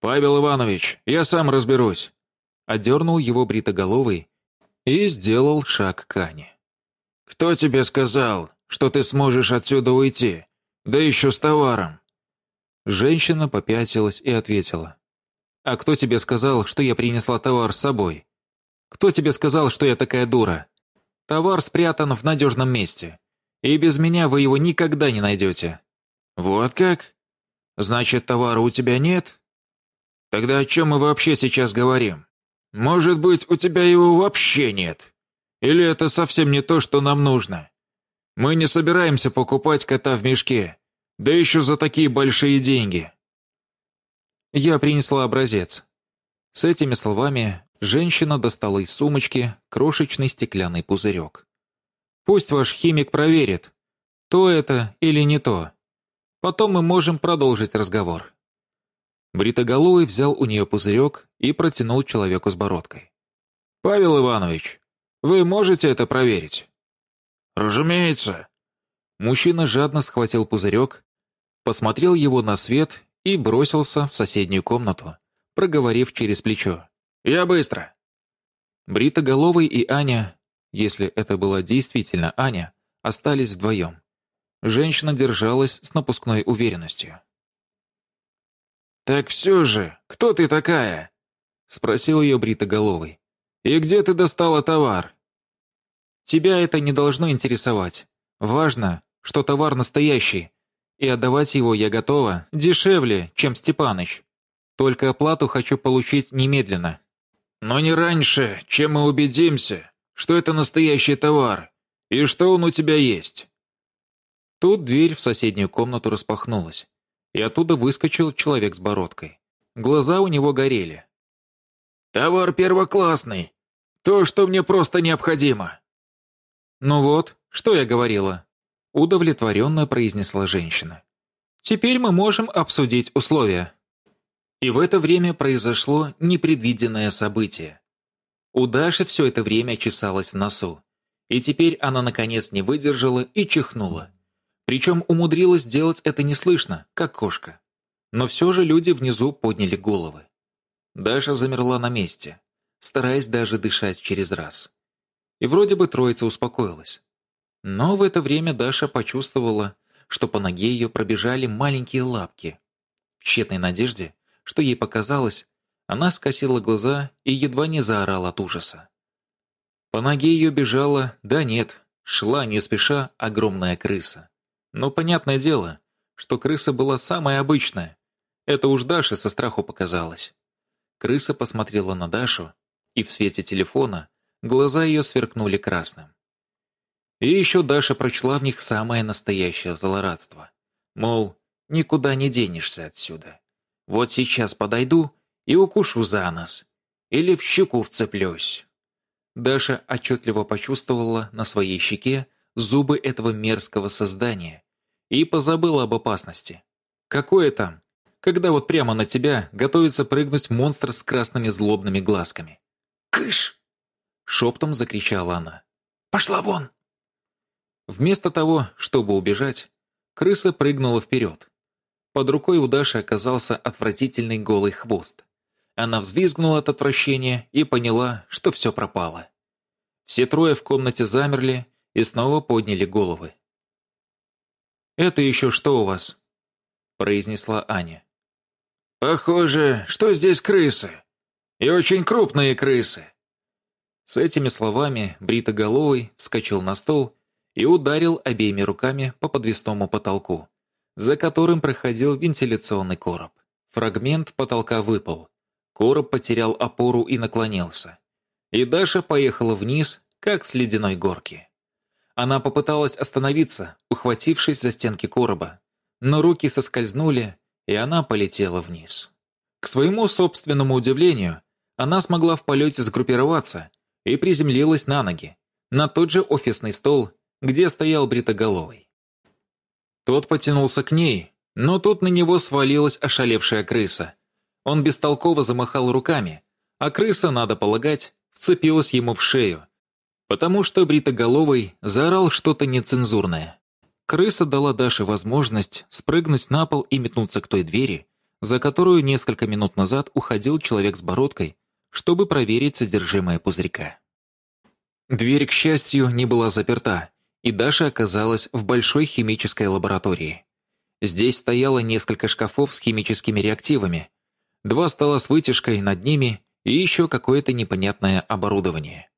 B: «Павел Иванович, я сам разберусь!»
C: Одернул его бритоголовый и сделал шаг к Ане.
B: «Кто тебе сказал, что ты сможешь отсюда уйти? Да еще с товаром.
C: Женщина попятилась и ответила. «А кто тебе сказал, что я принесла товар с собой? Кто тебе сказал, что я такая дура? Товар спрятан в надежном месте, и без меня вы его никогда не найдете».
B: «Вот как? Значит, товара у тебя нет? Тогда о чем мы вообще сейчас говорим? Может быть, у тебя его вообще нет? Или это совсем не то, что нам нужно?» Мы не собираемся покупать кота в мешке, да еще за такие большие деньги.
C: Я принесла образец. С этими словами женщина достала из сумочки крошечный стеклянный пузырек. Пусть ваш химик проверит, то это или не то. Потом мы можем продолжить разговор. Бритоголовый взял у нее пузырек и протянул человеку с бородкой.
B: «Павел Иванович, вы можете это проверить?»
C: «Разумеется». Мужчина жадно схватил пузырек, посмотрел его на свет и бросился в соседнюю комнату, проговорив через плечо. «Я быстро». Бритоголовый и Аня, если это была действительно Аня, остались вдвоем. Женщина держалась с напускной уверенностью.
B: «Так все же, кто ты такая?» — спросил ее Бритоголовый. «И где ты достала товар?»
C: Тебя это не должно интересовать. Важно, что товар настоящий, и отдавать его я готова дешевле, чем Степаныч. Только оплату хочу получить немедленно».
B: но не раньше, чем мы убедимся, что это настоящий товар и что он у тебя есть».
C: Тут дверь в соседнюю комнату распахнулась, и оттуда выскочил человек с бородкой. Глаза у него горели.
B: «Товар первоклассный. То, что мне просто необходимо».
C: «Ну вот, что я говорила», — удовлетворенно произнесла женщина. «Теперь мы можем обсудить условия». И в это время произошло непредвиденное событие. У Даши все это время чесалось в носу, и теперь она наконец не выдержала и чихнула. Причем умудрилась сделать это неслышно, как кошка. Но все же люди внизу подняли головы. Даша замерла на месте, стараясь даже дышать через раз. И вроде бы троица успокоилась. Но в это время Даша почувствовала, что по ноге ее пробежали маленькие лапки. В тщетной надежде, что ей показалось, она скосила глаза и едва не заорала от ужаса. По ноге ее бежала, да нет, шла не спеша огромная крыса. Но понятное дело, что крыса была самая обычная. Это уж Даша со страху показалось. Крыса посмотрела на Дашу, и в свете телефона глаза ее сверкнули красным. И еще Даша прочла в них самое настоящее злорадство. Мол, никуда не денешься отсюда. Вот сейчас подойду и укушу за нос. Или в щеку вцеплюсь. Даша отчетливо почувствовала на своей щеке зубы этого мерзкого создания, и позабыла об опасности. Какое там, когда вот прямо на тебя готовится прыгнуть монстр с красными злобными глазками. «Кыш!» — шептом закричала она. «Пошла вон!» Вместо того, чтобы убежать, крыса прыгнула вперед. Под рукой у Даши оказался отвратительный голый хвост. Она взвизгнула от отвращения и поняла, что все пропало. Все трое в комнате замерли и снова подняли головы. «Это еще что у вас?» – произнесла Аня.
B: «Похоже, что здесь крысы. И очень крупные крысы».
C: С этими словами Бритоголовый вскочил на стол и ударил обеими руками по подвесному потолку, за которым проходил вентиляционный короб. Фрагмент потолка выпал. Короб потерял опору и наклонился. И Даша поехала вниз, как с ледяной горки. Она попыталась остановиться, ухватившись за стенки короба, но руки соскользнули, и она полетела вниз. К своему собственному удивлению, она смогла в полете сгруппироваться и приземлилась на ноги, на тот же офисный стол, где стоял бритоголовый. Тот потянулся к ней, но тут на него свалилась ошалевшая крыса. Он бестолково замахал руками, а крыса, надо полагать, вцепилась ему в шею, потому что Бритоголовый заорал что-то нецензурное. Крыса дала Даше возможность спрыгнуть на пол и метнуться к той двери, за которую несколько минут назад уходил человек с бородкой, чтобы проверить содержимое пузырька. Дверь, к счастью, не была заперта, и Даша оказалась в большой химической лаборатории. Здесь стояло несколько шкафов с химическими реактивами, два стола с вытяжкой над ними и еще какое-то непонятное оборудование.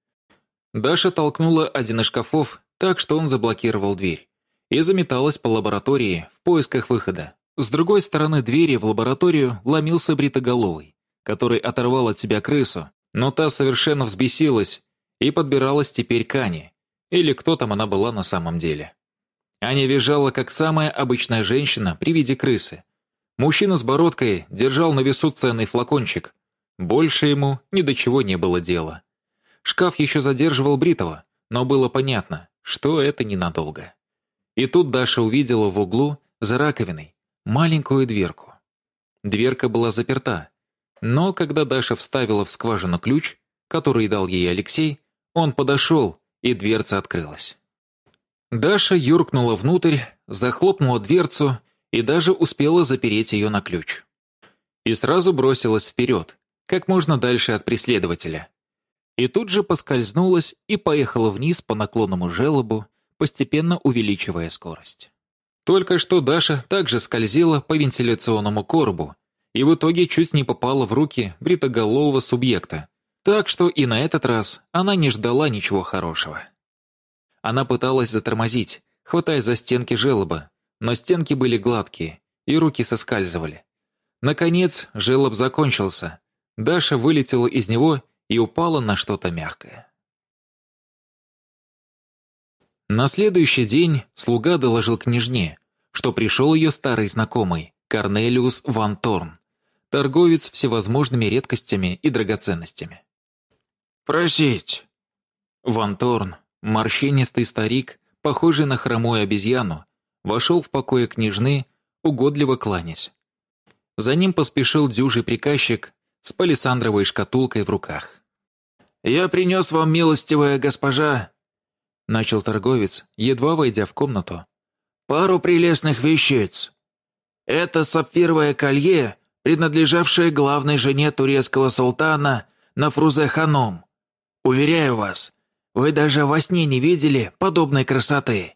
C: Даша толкнула один из шкафов так, что он заблокировал дверь, и заметалась по лаборатории в поисках выхода. С другой стороны двери в лабораторию ломился бритоголовый, который оторвал от себя крысу, но та совершенно взбесилась и подбиралась теперь к Ане, или кто там она была на самом деле. Аня визжала, как самая обычная женщина при виде крысы. Мужчина с бородкой держал на весу ценный флакончик. Больше ему ни до чего не было дела. Шкаф еще задерживал Бритова, но было понятно, что это ненадолго. И тут Даша увидела в углу, за раковиной, маленькую дверку. Дверка была заперта, но когда Даша вставила в скважину ключ, который дал ей Алексей, он подошел, и дверца открылась. Даша юркнула внутрь, захлопнула дверцу и даже успела запереть ее на ключ. И сразу бросилась вперед, как можно дальше от преследователя и тут же поскользнулась и поехала вниз по наклонному желобу, постепенно увеличивая скорость. Только что Даша также скользила по вентиляционному коробу и в итоге чуть не попала в руки бритоголового субъекта, так что и на этот раз она не ждала ничего хорошего. Она пыталась затормозить, хватаясь за стенки желоба, но стенки были гладкие, и руки соскальзывали. Наконец, желоб закончился. Даша вылетела из него и упала на что-то мягкое. На следующий день слуга доложил княжне, что пришел ее старый знакомый, Корнелиус Ван Торн, торговец всевозможными редкостями и драгоценностями.
B: «Просить!»
C: Ван Торн, морщинистый старик, похожий на хромую обезьяну, вошел в покое княжны, угодливо кланясь. За ним поспешил дюжий приказчик с палисандровой шкатулкой в руках.
B: «Я принес вам, милостивая госпожа», —
C: начал торговец, едва войдя в комнату.
B: «Пару прелестных вещиц. Это сапфировое колье, принадлежавшее главной жене турецкого султана Нафрузе Ханом. Уверяю вас, вы даже во сне не видели подобной красоты.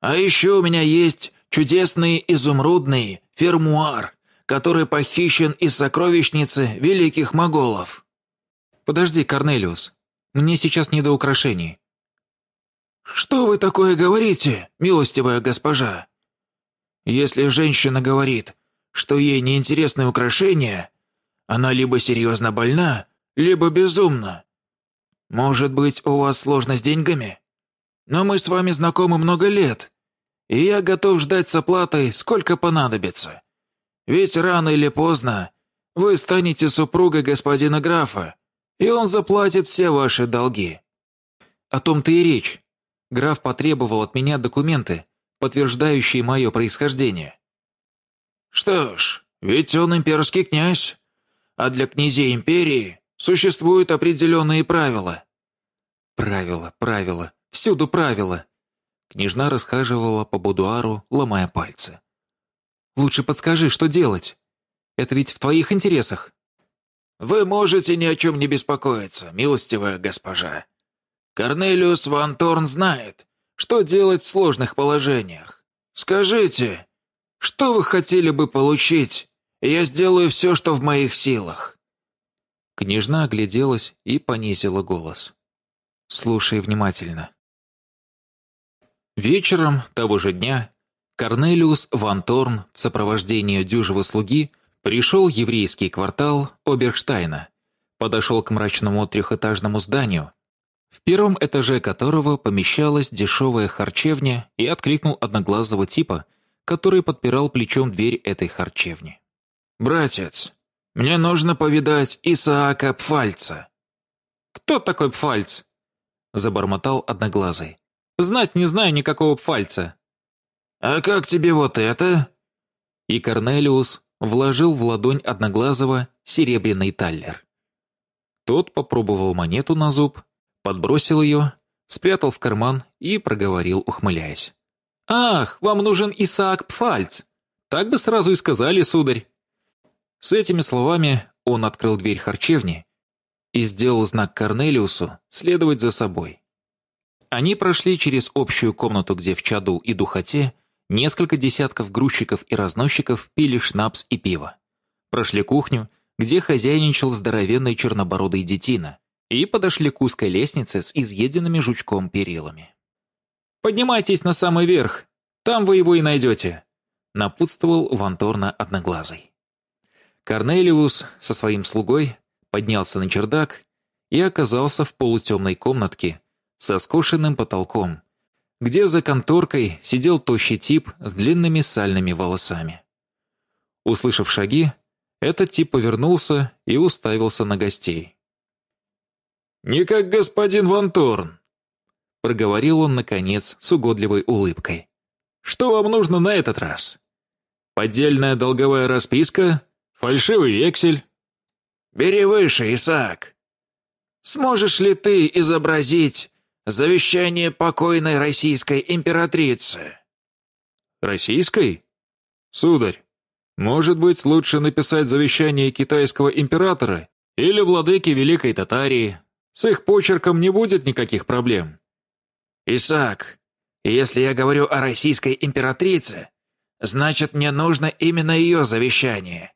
B: А еще у меня есть чудесный изумрудный фермуар, который похищен из сокровищницы великих моголов».
C: «Подожди, Корнелиус, мне сейчас не до украшений».
B: «Что вы такое говорите, милостивая госпожа? Если женщина говорит, что ей неинтересны украшения, она либо серьезно больна, либо безумна. Может быть, у вас сложно с деньгами? Но мы с вами знакомы много лет, и я готов ждать с оплатой, сколько понадобится. Ведь рано или поздно вы станете супругой господина графа, и он заплатит все ваши долги».
C: «О том-то и речь. Граф потребовал от меня документы, подтверждающие мое происхождение».
B: «Что ж, ведь он имперский князь, а для князей империи существуют определенные правила».
C: «Правила, правила, всюду правила». Княжна расхаживала по будуару, ломая пальцы. Лучше подскажи, что делать. Это ведь в твоих интересах».
B: «Вы можете ни о чем не беспокоиться, милостивая госпожа. Корнелиус Ван Торн знает, что делать в сложных положениях. Скажите, что вы хотели бы получить? Я сделаю все, что в моих силах».
C: Княжна огляделась и понизила голос. «Слушай внимательно». Вечером того же дня Корнелиус Ван Торн в сопровождении дюжего слуги пришел еврейский квартал Оберштайна, подошел к мрачному трехэтажному зданию, в первом этаже которого помещалась дешевая харчевня и откликнул одноглазого типа, который подпирал плечом дверь этой харчевни.
B: «Братец, мне нужно повидать Исаака Пфальца».
C: «Кто такой Пфальц?» – забормотал одноглазый. «Знать не знаю никакого Пфальца.
B: «А как тебе вот это?»
C: И Корнелиус вложил в ладонь Одноглазого серебряный таллер. Тот попробовал монету на зуб, подбросил ее, спрятал в карман и проговорил, ухмыляясь. «Ах, вам нужен Исаак Пфальц! Так бы сразу и сказали, сударь!» С этими словами он открыл дверь харчевни и сделал знак Корнелиусу следовать за собой. Они прошли через общую комнату, где в чаду и духоте Несколько десятков грузчиков и разносчиков пили шнапс и пиво. Прошли кухню, где хозяйничал здоровенный чернобородый детина, и подошли к узкой лестнице с изъеденными жучком перилами. «Поднимайтесь на самый верх, там вы его и найдете», напутствовал Ванторна Одноглазый. Корнелиус со своим слугой поднялся на чердак и оказался в полутемной комнатке со скошенным потолком, где за конторкой сидел тощий тип с длинными сальными волосами. Услышав шаги, этот тип повернулся и уставился на гостей.
B: «Не как господин Ван Торн», —
C: проговорил он, наконец, с угодливой улыбкой.
B: «Что вам нужно на этот раз? Поддельная долговая расписка? Фальшивый вексель?» «Бери выше, Исаак. Сможешь ли ты изобразить Завещание покойной российской императрицы».
A: «Российской? Сударь, может быть, лучше написать завещание китайского императора или владыки Великой Татарии. С их почерком не будет никаких проблем».
B: «Исаак, если я говорю о российской императрице, значит, мне нужно именно ее завещание.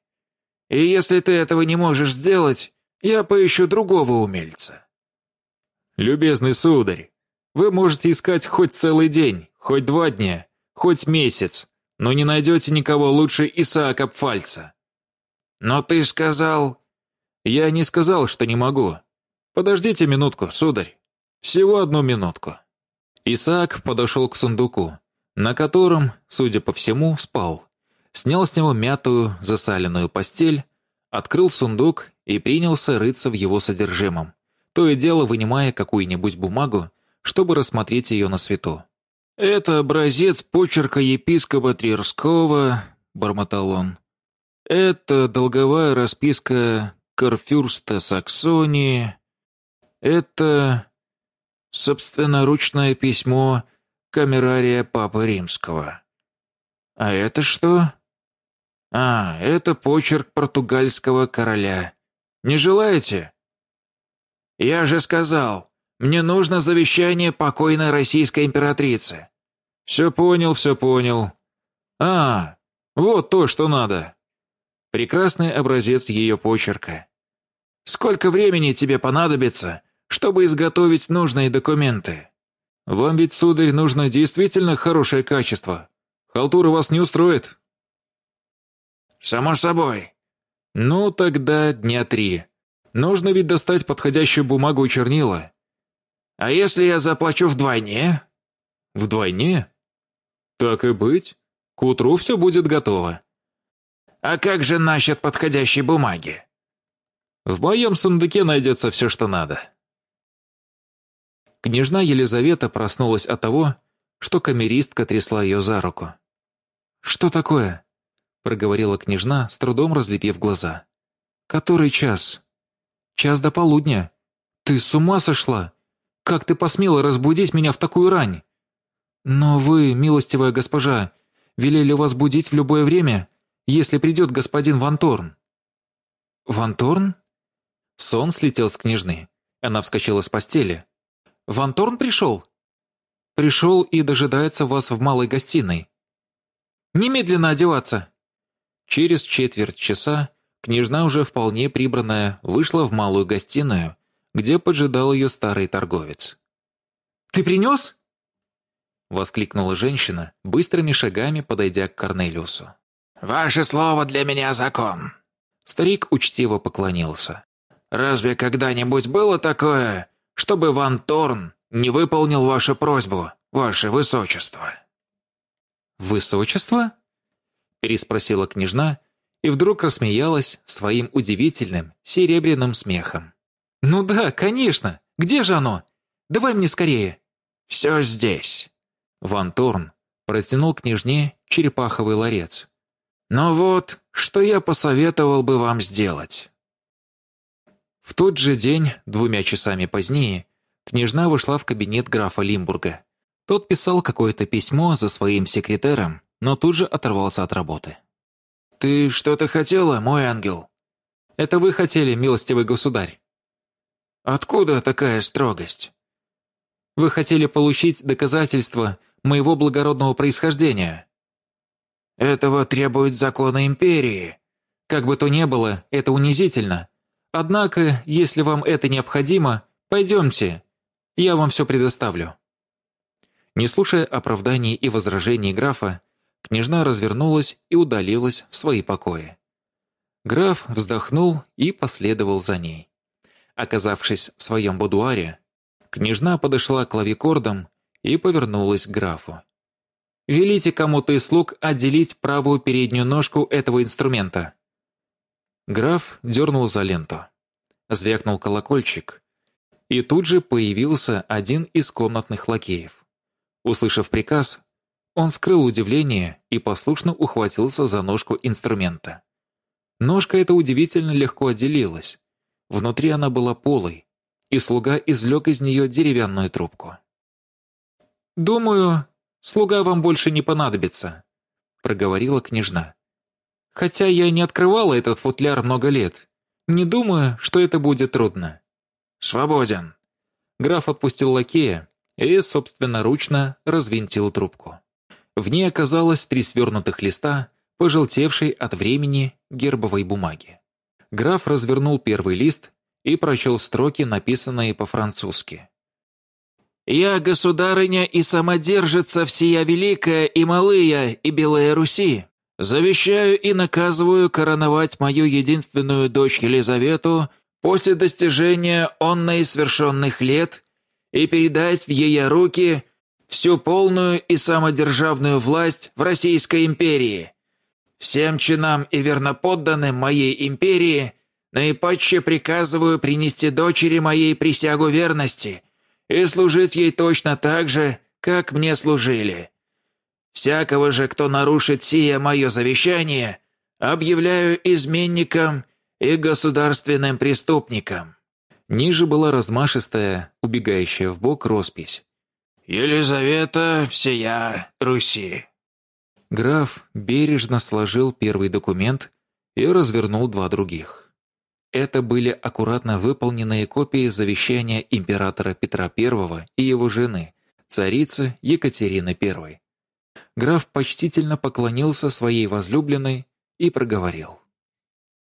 B: И если ты этого не можешь сделать, я поищу другого умельца».
A: «Любезный сударь, вы можете искать хоть целый день, хоть два дня, хоть месяц, но не найдете никого лучше Исаака Пфальца».
B: «Но ты сказал...»
A: «Я не сказал, что не могу. Подождите минутку, сударь. Всего одну минутку». Исаак подошел к сундуку, на котором, судя по всему, спал. Снял с него мятую, засаленную постель, открыл сундук и принялся рыться в его содержимом, то и дело вынимая какую-нибудь бумагу, чтобы рассмотреть ее на свету.
B: «Это образец почерка епископа Тверского», — бормотал он. «Это долговая расписка Корфюрста Саксонии. Это собственноручное письмо камерария Папы Римского. А это что? А, это почерк португальского короля. Не желаете? Я же сказал, мне нужно завещание покойной российской императрицы.
A: Все понял, все понял. А, вот то, что надо. Прекрасный образец ее почерка.
B: Сколько времени тебе понадобится, чтобы изготовить нужные документы?
A: Вам ведь, сударь, нужно действительно хорошее качество. Халтура вас не устроит.
B: Само собой.
A: Ну, тогда дня три. Нужно ведь достать подходящую бумагу и чернила.
B: А если я заплачу вдвойне?
A: Вдвойне? Так и быть. К утру все будет готово.
B: А как же насчет подходящей бумаги?
A: В моем сундуке найдется все, что надо. Княжна Елизавета проснулась от того, что камеристка трясла ее за руку. «Что такое?» — проговорила княжна, с трудом разлепив глаза. «Который час?» «Час до полудня. Ты с ума сошла? Как ты посмела разбудить меня в такую рань?» «Но вы, милостивая госпожа, велели вас будить в любое время, если придет господин Ванторн». «Ванторн?» Сон слетел с княжны. Она вскочила с постели. «Ванторн пришел?» «Пришел и дожидается вас в малой гостиной». «Немедленно одеваться!» Через четверть часа княжна, уже вполне прибранная, вышла в малую гостиную, где поджидал ее старый торговец. «Ты принес?» Воскликнула женщина, быстрыми шагами подойдя к Корнелиусу.
B: «Ваше слово для меня закон!»
A: Старик учтиво поклонился.
B: «Разве когда-нибудь было такое, чтобы Ван Торн не выполнил вашу просьбу, ваше высочество?»
A: «Высочество?» переспросила княжна и вдруг рассмеялась своим удивительным серебряным смехом. «Ну да, конечно! Где же оно? Давай мне скорее!»
B: «Все здесь!»
A: Ван Торн протянул княжне черепаховый ларец.
B: «Но вот, что я посоветовал бы вам сделать?»
A: В тот же день, двумя часами позднее, княжна вошла в кабинет графа Лимбурга. Тот писал какое-то письмо за своим секретарем, но тут же оторвался от работы.
B: «Ты что-то хотела, мой ангел?»
A: «Это вы хотели, милостивый государь».
B: «Откуда такая строгость?»
A: «Вы хотели получить доказательства моего благородного происхождения».
B: «Этого требуют законы империи».
A: «Как бы то ни было, это унизительно. Однако, если вам это необходимо, пойдемте, я вам все предоставлю». Не слушая оправданий и возражений графа, княжна развернулась и удалилась в свои покои. Граф вздохнул и последовал за ней. Оказавшись в своем будуаре, княжна подошла к клавикордам и повернулась к графу. «Велите кому-то из слуг отделить правую переднюю ножку этого инструмента». Граф дернул за ленту. Звякнул колокольчик. И тут же появился один из комнатных лакеев. Услышав приказ, он скрыл удивление и послушно ухватился за ножку инструмента. Ножка эта удивительно легко отделилась. Внутри она была полой, и слуга извлек из нее деревянную трубку. «Думаю, слуга вам больше не понадобится», — проговорила княжна. Хотя я не открывала этот футляр много лет, не думаю, что это будет трудно.
B: «Свободен!»
A: Граф отпустил лакея и собственноручно развинтил трубку. В ней оказалось три свернутых листа, пожелтевшей от времени гербовой бумаги. Граф развернул первый лист и прочел строки, написанные по-французски.
B: «Я, государыня и самодержица всея великая и малая и белая Руси, Завещаю и наказываю короновать мою единственную дочь Елизавету после достижения онной свершенных лет и передать в ее руки всю полную и самодержавную власть в Российской империи. Всем чинам и верноподданным моей империи наипаче приказываю принести дочери моей присягу верности и служить ей точно так же, как мне служили. Всякого же, кто нарушит сие мое завещание, объявляю изменником и государственным преступником».
C: Ниже была размашистая, убегающая в бок роспись.
B: «Елизавета всея Руси».
C: Граф бережно сложил первый документ и развернул два других. Это были аккуратно выполненные копии завещания императора Петра I и его жены, царицы Екатерины I. Граф почтительно поклонился своей возлюбленной и проговорил.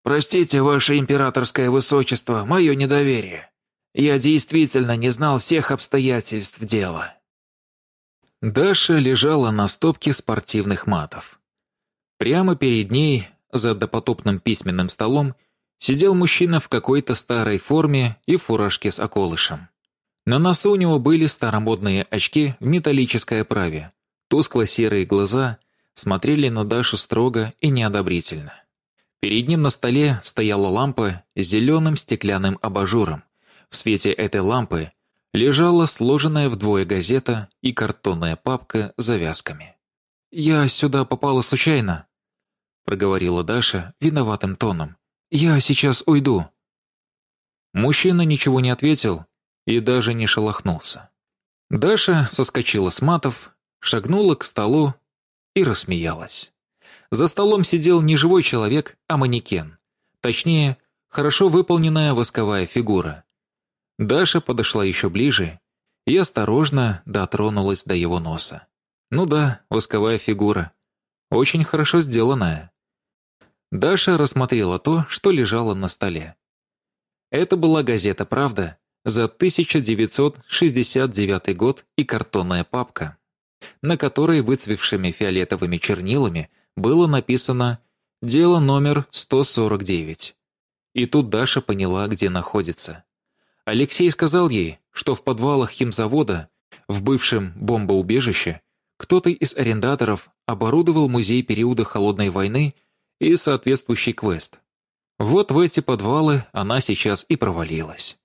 B: «Простите, ваше императорское высочество, мое недоверие. Я действительно не знал всех обстоятельств дела».
C: Даша лежала на стопке спортивных матов. Прямо перед ней, за допотопным письменным столом, сидел мужчина в какой-то старой форме и фуражке с околышем. На носу у него были старомодные очки в металлической оправе. Тускло-серые глаза смотрели на Дашу строго и неодобрительно. Перед ним на столе стояла лампа с зеленым стеклянным абажуром. В свете этой лампы лежала сложенная вдвое газета и картонная папка с завязками. «Я сюда попала случайно», — проговорила Даша виноватым тоном. «Я сейчас уйду». Мужчина ничего не ответил и даже не шелохнулся. Даша соскочила с матов, шагнула к столу и рассмеялась. За столом сидел не живой человек, а манекен. Точнее, хорошо выполненная восковая фигура. Даша подошла еще ближе и осторожно дотронулась до его носа. Ну да, восковая фигура. Очень хорошо сделанная. Даша рассмотрела то, что лежало на столе. Это была газета «Правда» за 1969 год и картонная папка, на которой выцвевшими фиолетовыми чернилами было написано «Дело номер 149». И тут Даша поняла, где находится. Алексей сказал ей, что в подвалах химзавода, в бывшем бомбоубежище, кто-то из арендаторов оборудовал музей периода Холодной войны и соответствующий квест. Вот в эти подвалы она сейчас и провалилась.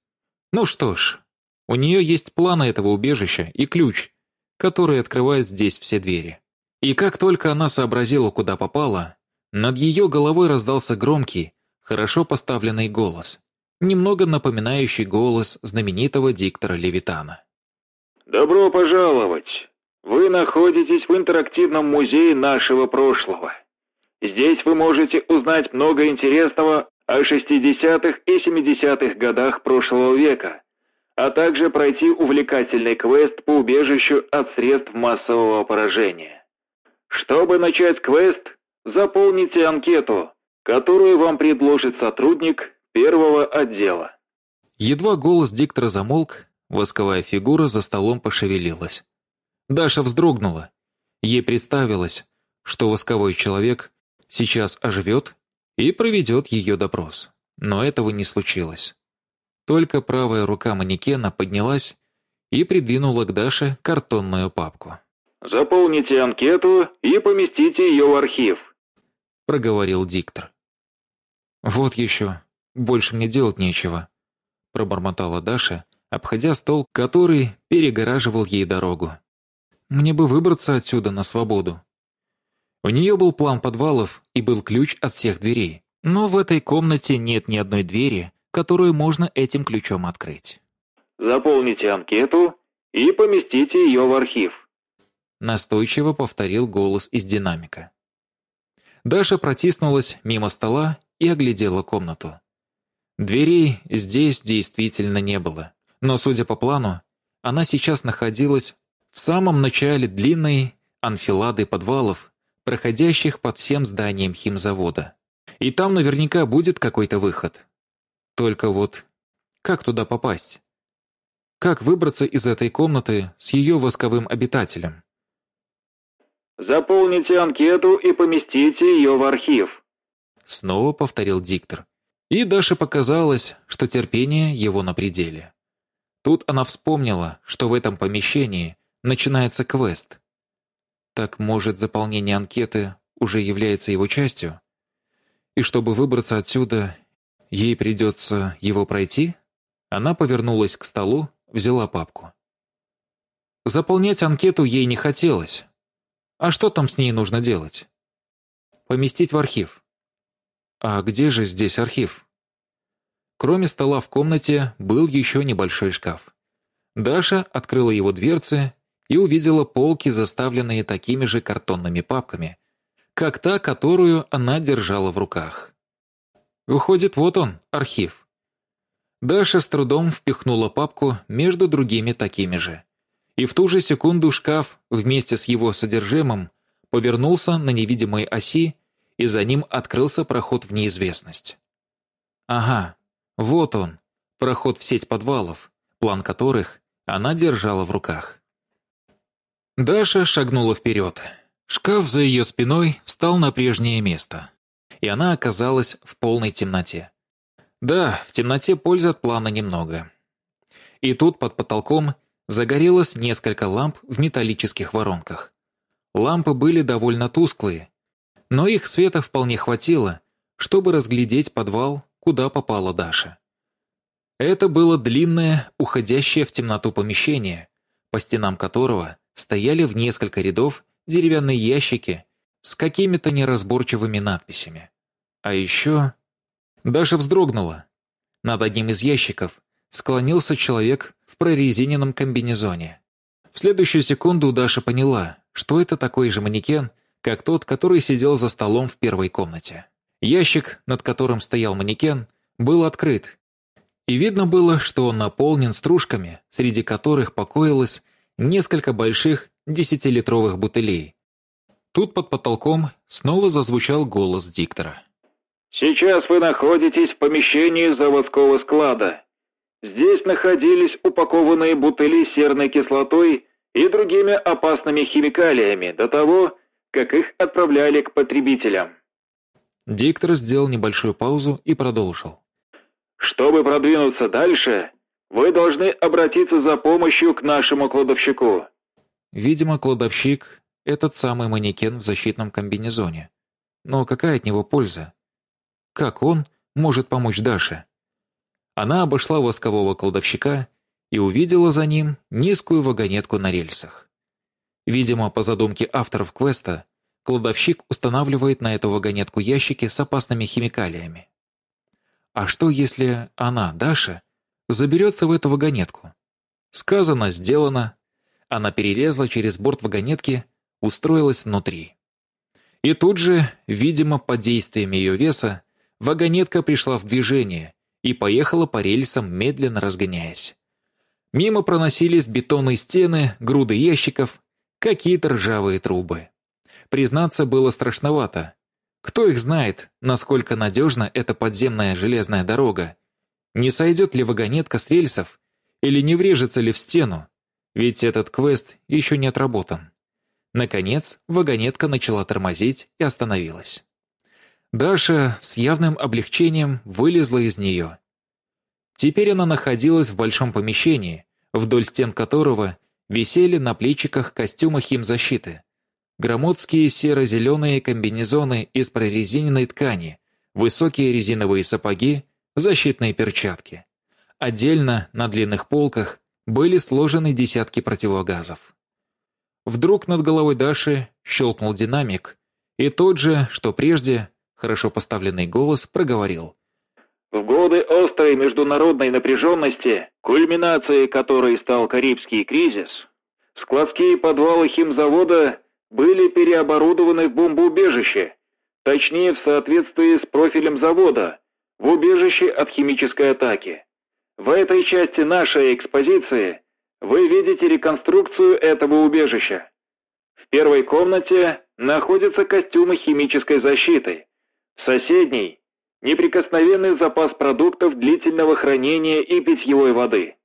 C: Ну что ж, у нее есть планы этого убежища и ключ, который открывает здесь все двери. И как только она сообразила, куда попала, над ее головой раздался громкий, хорошо поставленный голос, немного напоминающий голос знаменитого диктора Левитана.
D: «Добро пожаловать! Вы находитесь в интерактивном музее нашего прошлого. Здесь вы можете узнать много интересного о 60-х и 70-х годах прошлого века, а также пройти увлекательный квест по убежищу от средств массового поражения. Чтобы начать квест, заполните анкету, которую вам предложит сотрудник первого отдела.
C: Едва голос диктора замолк, восковая фигура за столом пошевелилась. Даша вздрогнула. Ей представилось, что восковой человек сейчас оживет и проведет ее допрос. Но этого не случилось. Только правая рука манекена поднялась и придвинула к Даше картонную папку.
D: Заполните анкету и поместите ее в архив», —
C: проговорил диктор. «Вот еще. Больше мне делать нечего», — пробормотала Даша, обходя стол, который перегораживал ей дорогу. «Мне бы выбраться отсюда на свободу». У нее был план подвалов и был ключ от всех дверей, но в этой комнате нет ни одной двери, которую можно этим ключом открыть.
D: «Заполните анкету и поместите ее в архив»,
C: Настойчиво повторил голос из динамика. Даша протиснулась мимо стола и оглядела комнату. Дверей здесь действительно не было, но, судя по плану, она сейчас находилась в самом начале длинной анфилады подвалов, проходящих под всем зданием химзавода. И там наверняка будет какой-то выход. Только вот как туда попасть? Как выбраться из этой комнаты с ее восковым обитателем?
D: Заполните анкету и поместите ее в архив.
C: Снова повторил диктор. И Даше показалось, что терпение его на пределе. Тут она вспомнила, что в этом помещении начинается квест. Так, может, заполнение анкеты уже является его частью? И чтобы выбраться отсюда, ей придется его пройти? Она повернулась к столу, взяла папку. Заполнять анкету ей не хотелось. А что там с ней нужно делать? Поместить в архив. А где же здесь архив? Кроме стола в комнате был еще небольшой шкаф. Даша открыла его дверцы и увидела полки, заставленные такими же картонными папками, как та, которую она держала в руках. Выходит, вот он, архив. Даша с трудом впихнула папку между другими такими же. И в ту же секунду шкаф вместе с его содержимым повернулся на невидимой оси, и за ним открылся проход в неизвестность. Ага, вот он, проход в сеть подвалов, план которых она держала в руках. Даша шагнула вперед. Шкаф за ее спиной встал на прежнее место, и она оказалась в полной темноте. Да, в темноте пользы от плана немного. И тут под потолком загорелось несколько ламп в металлических воронках. Лампы были довольно тусклые, но их света вполне хватило, чтобы разглядеть подвал, куда попала Даша. Это было длинное, уходящее в темноту помещение, по стенам которого стояли в несколько рядов деревянные ящики с какими-то неразборчивыми надписями. А еще... Даша вздрогнула. Над одним из ящиков склонился человек в прорезиненном комбинезоне. В следующую секунду Даша поняла, что это такой же манекен, как тот, который сидел за столом в первой комнате. Ящик, над которым стоял манекен, был открыт, и видно было, что он наполнен стружками, среди которых покоилось несколько больших десятилитровых бутылей. Тут под потолком снова зазвучал голос диктора.
D: «Сейчас вы находитесь в помещении заводского склада. Здесь находились упакованные бутыли серной кислотой и другими опасными химикалиями до того, как их отправляли к потребителям».
C: Диктор сделал небольшую паузу и продолжил.
D: Чтобы продвинуться дальше, вы должны обратиться за помощью к нашему кладовщику».
C: Видимо, кладовщик — этот самый манекен в защитном комбинезоне. Но какая от него польза? Как он может помочь Даше? Она обошла воскового кладовщика и увидела за ним низкую вагонетку на рельсах. Видимо, по задумке авторов квеста, кладовщик устанавливает на эту вагонетку ящики с опасными химикалиями. А что, если она, Даша, заберется в эту вагонетку? Сказано, сделано. Она перелезла через борт вагонетки, устроилась внутри. И тут же, видимо, под действием ее веса, вагонетка пришла в движение и поехала по рельсам, медленно разгоняясь. Мимо проносились бетонные стены, груды ящиков, какие-то ржавые трубы. Признаться, было страшновато. Кто их знает, насколько надежна эта подземная железная дорога? Не сойдет ли вагонетка с рельсов? Или не врежется ли в стену? Ведь этот квест еще не отработан. Наконец, вагонетка начала тормозить и остановилась. Даша с явным облегчением вылезла из нее. Теперь она находилась в большом помещении, вдоль стен которого висели на плечиках костюмы химзащиты. Громоздкие серо-зеленые комбинезоны из прорезиненной ткани, высокие резиновые сапоги, защитные перчатки. Отдельно, на длинных полках, были сложены десятки противогазов. Вдруг над головой Даши щелкнул динамик, и тот же, что прежде, хорошо поставленный голос проговорил.
D: В годы острой международной напряженности, кульминацией которой стал Карибский кризис, складские подвалы химзавода были переоборудованы в бомбоубежище, точнее в соответствии с профилем завода, в убежище от химической атаки. В этой части нашей экспозиции вы видите реконструкцию этого убежища. В первой комнате находятся костюмы химической защиты. В соседней – неприкосновенный запас продуктов длительного хранения и питьевой воды.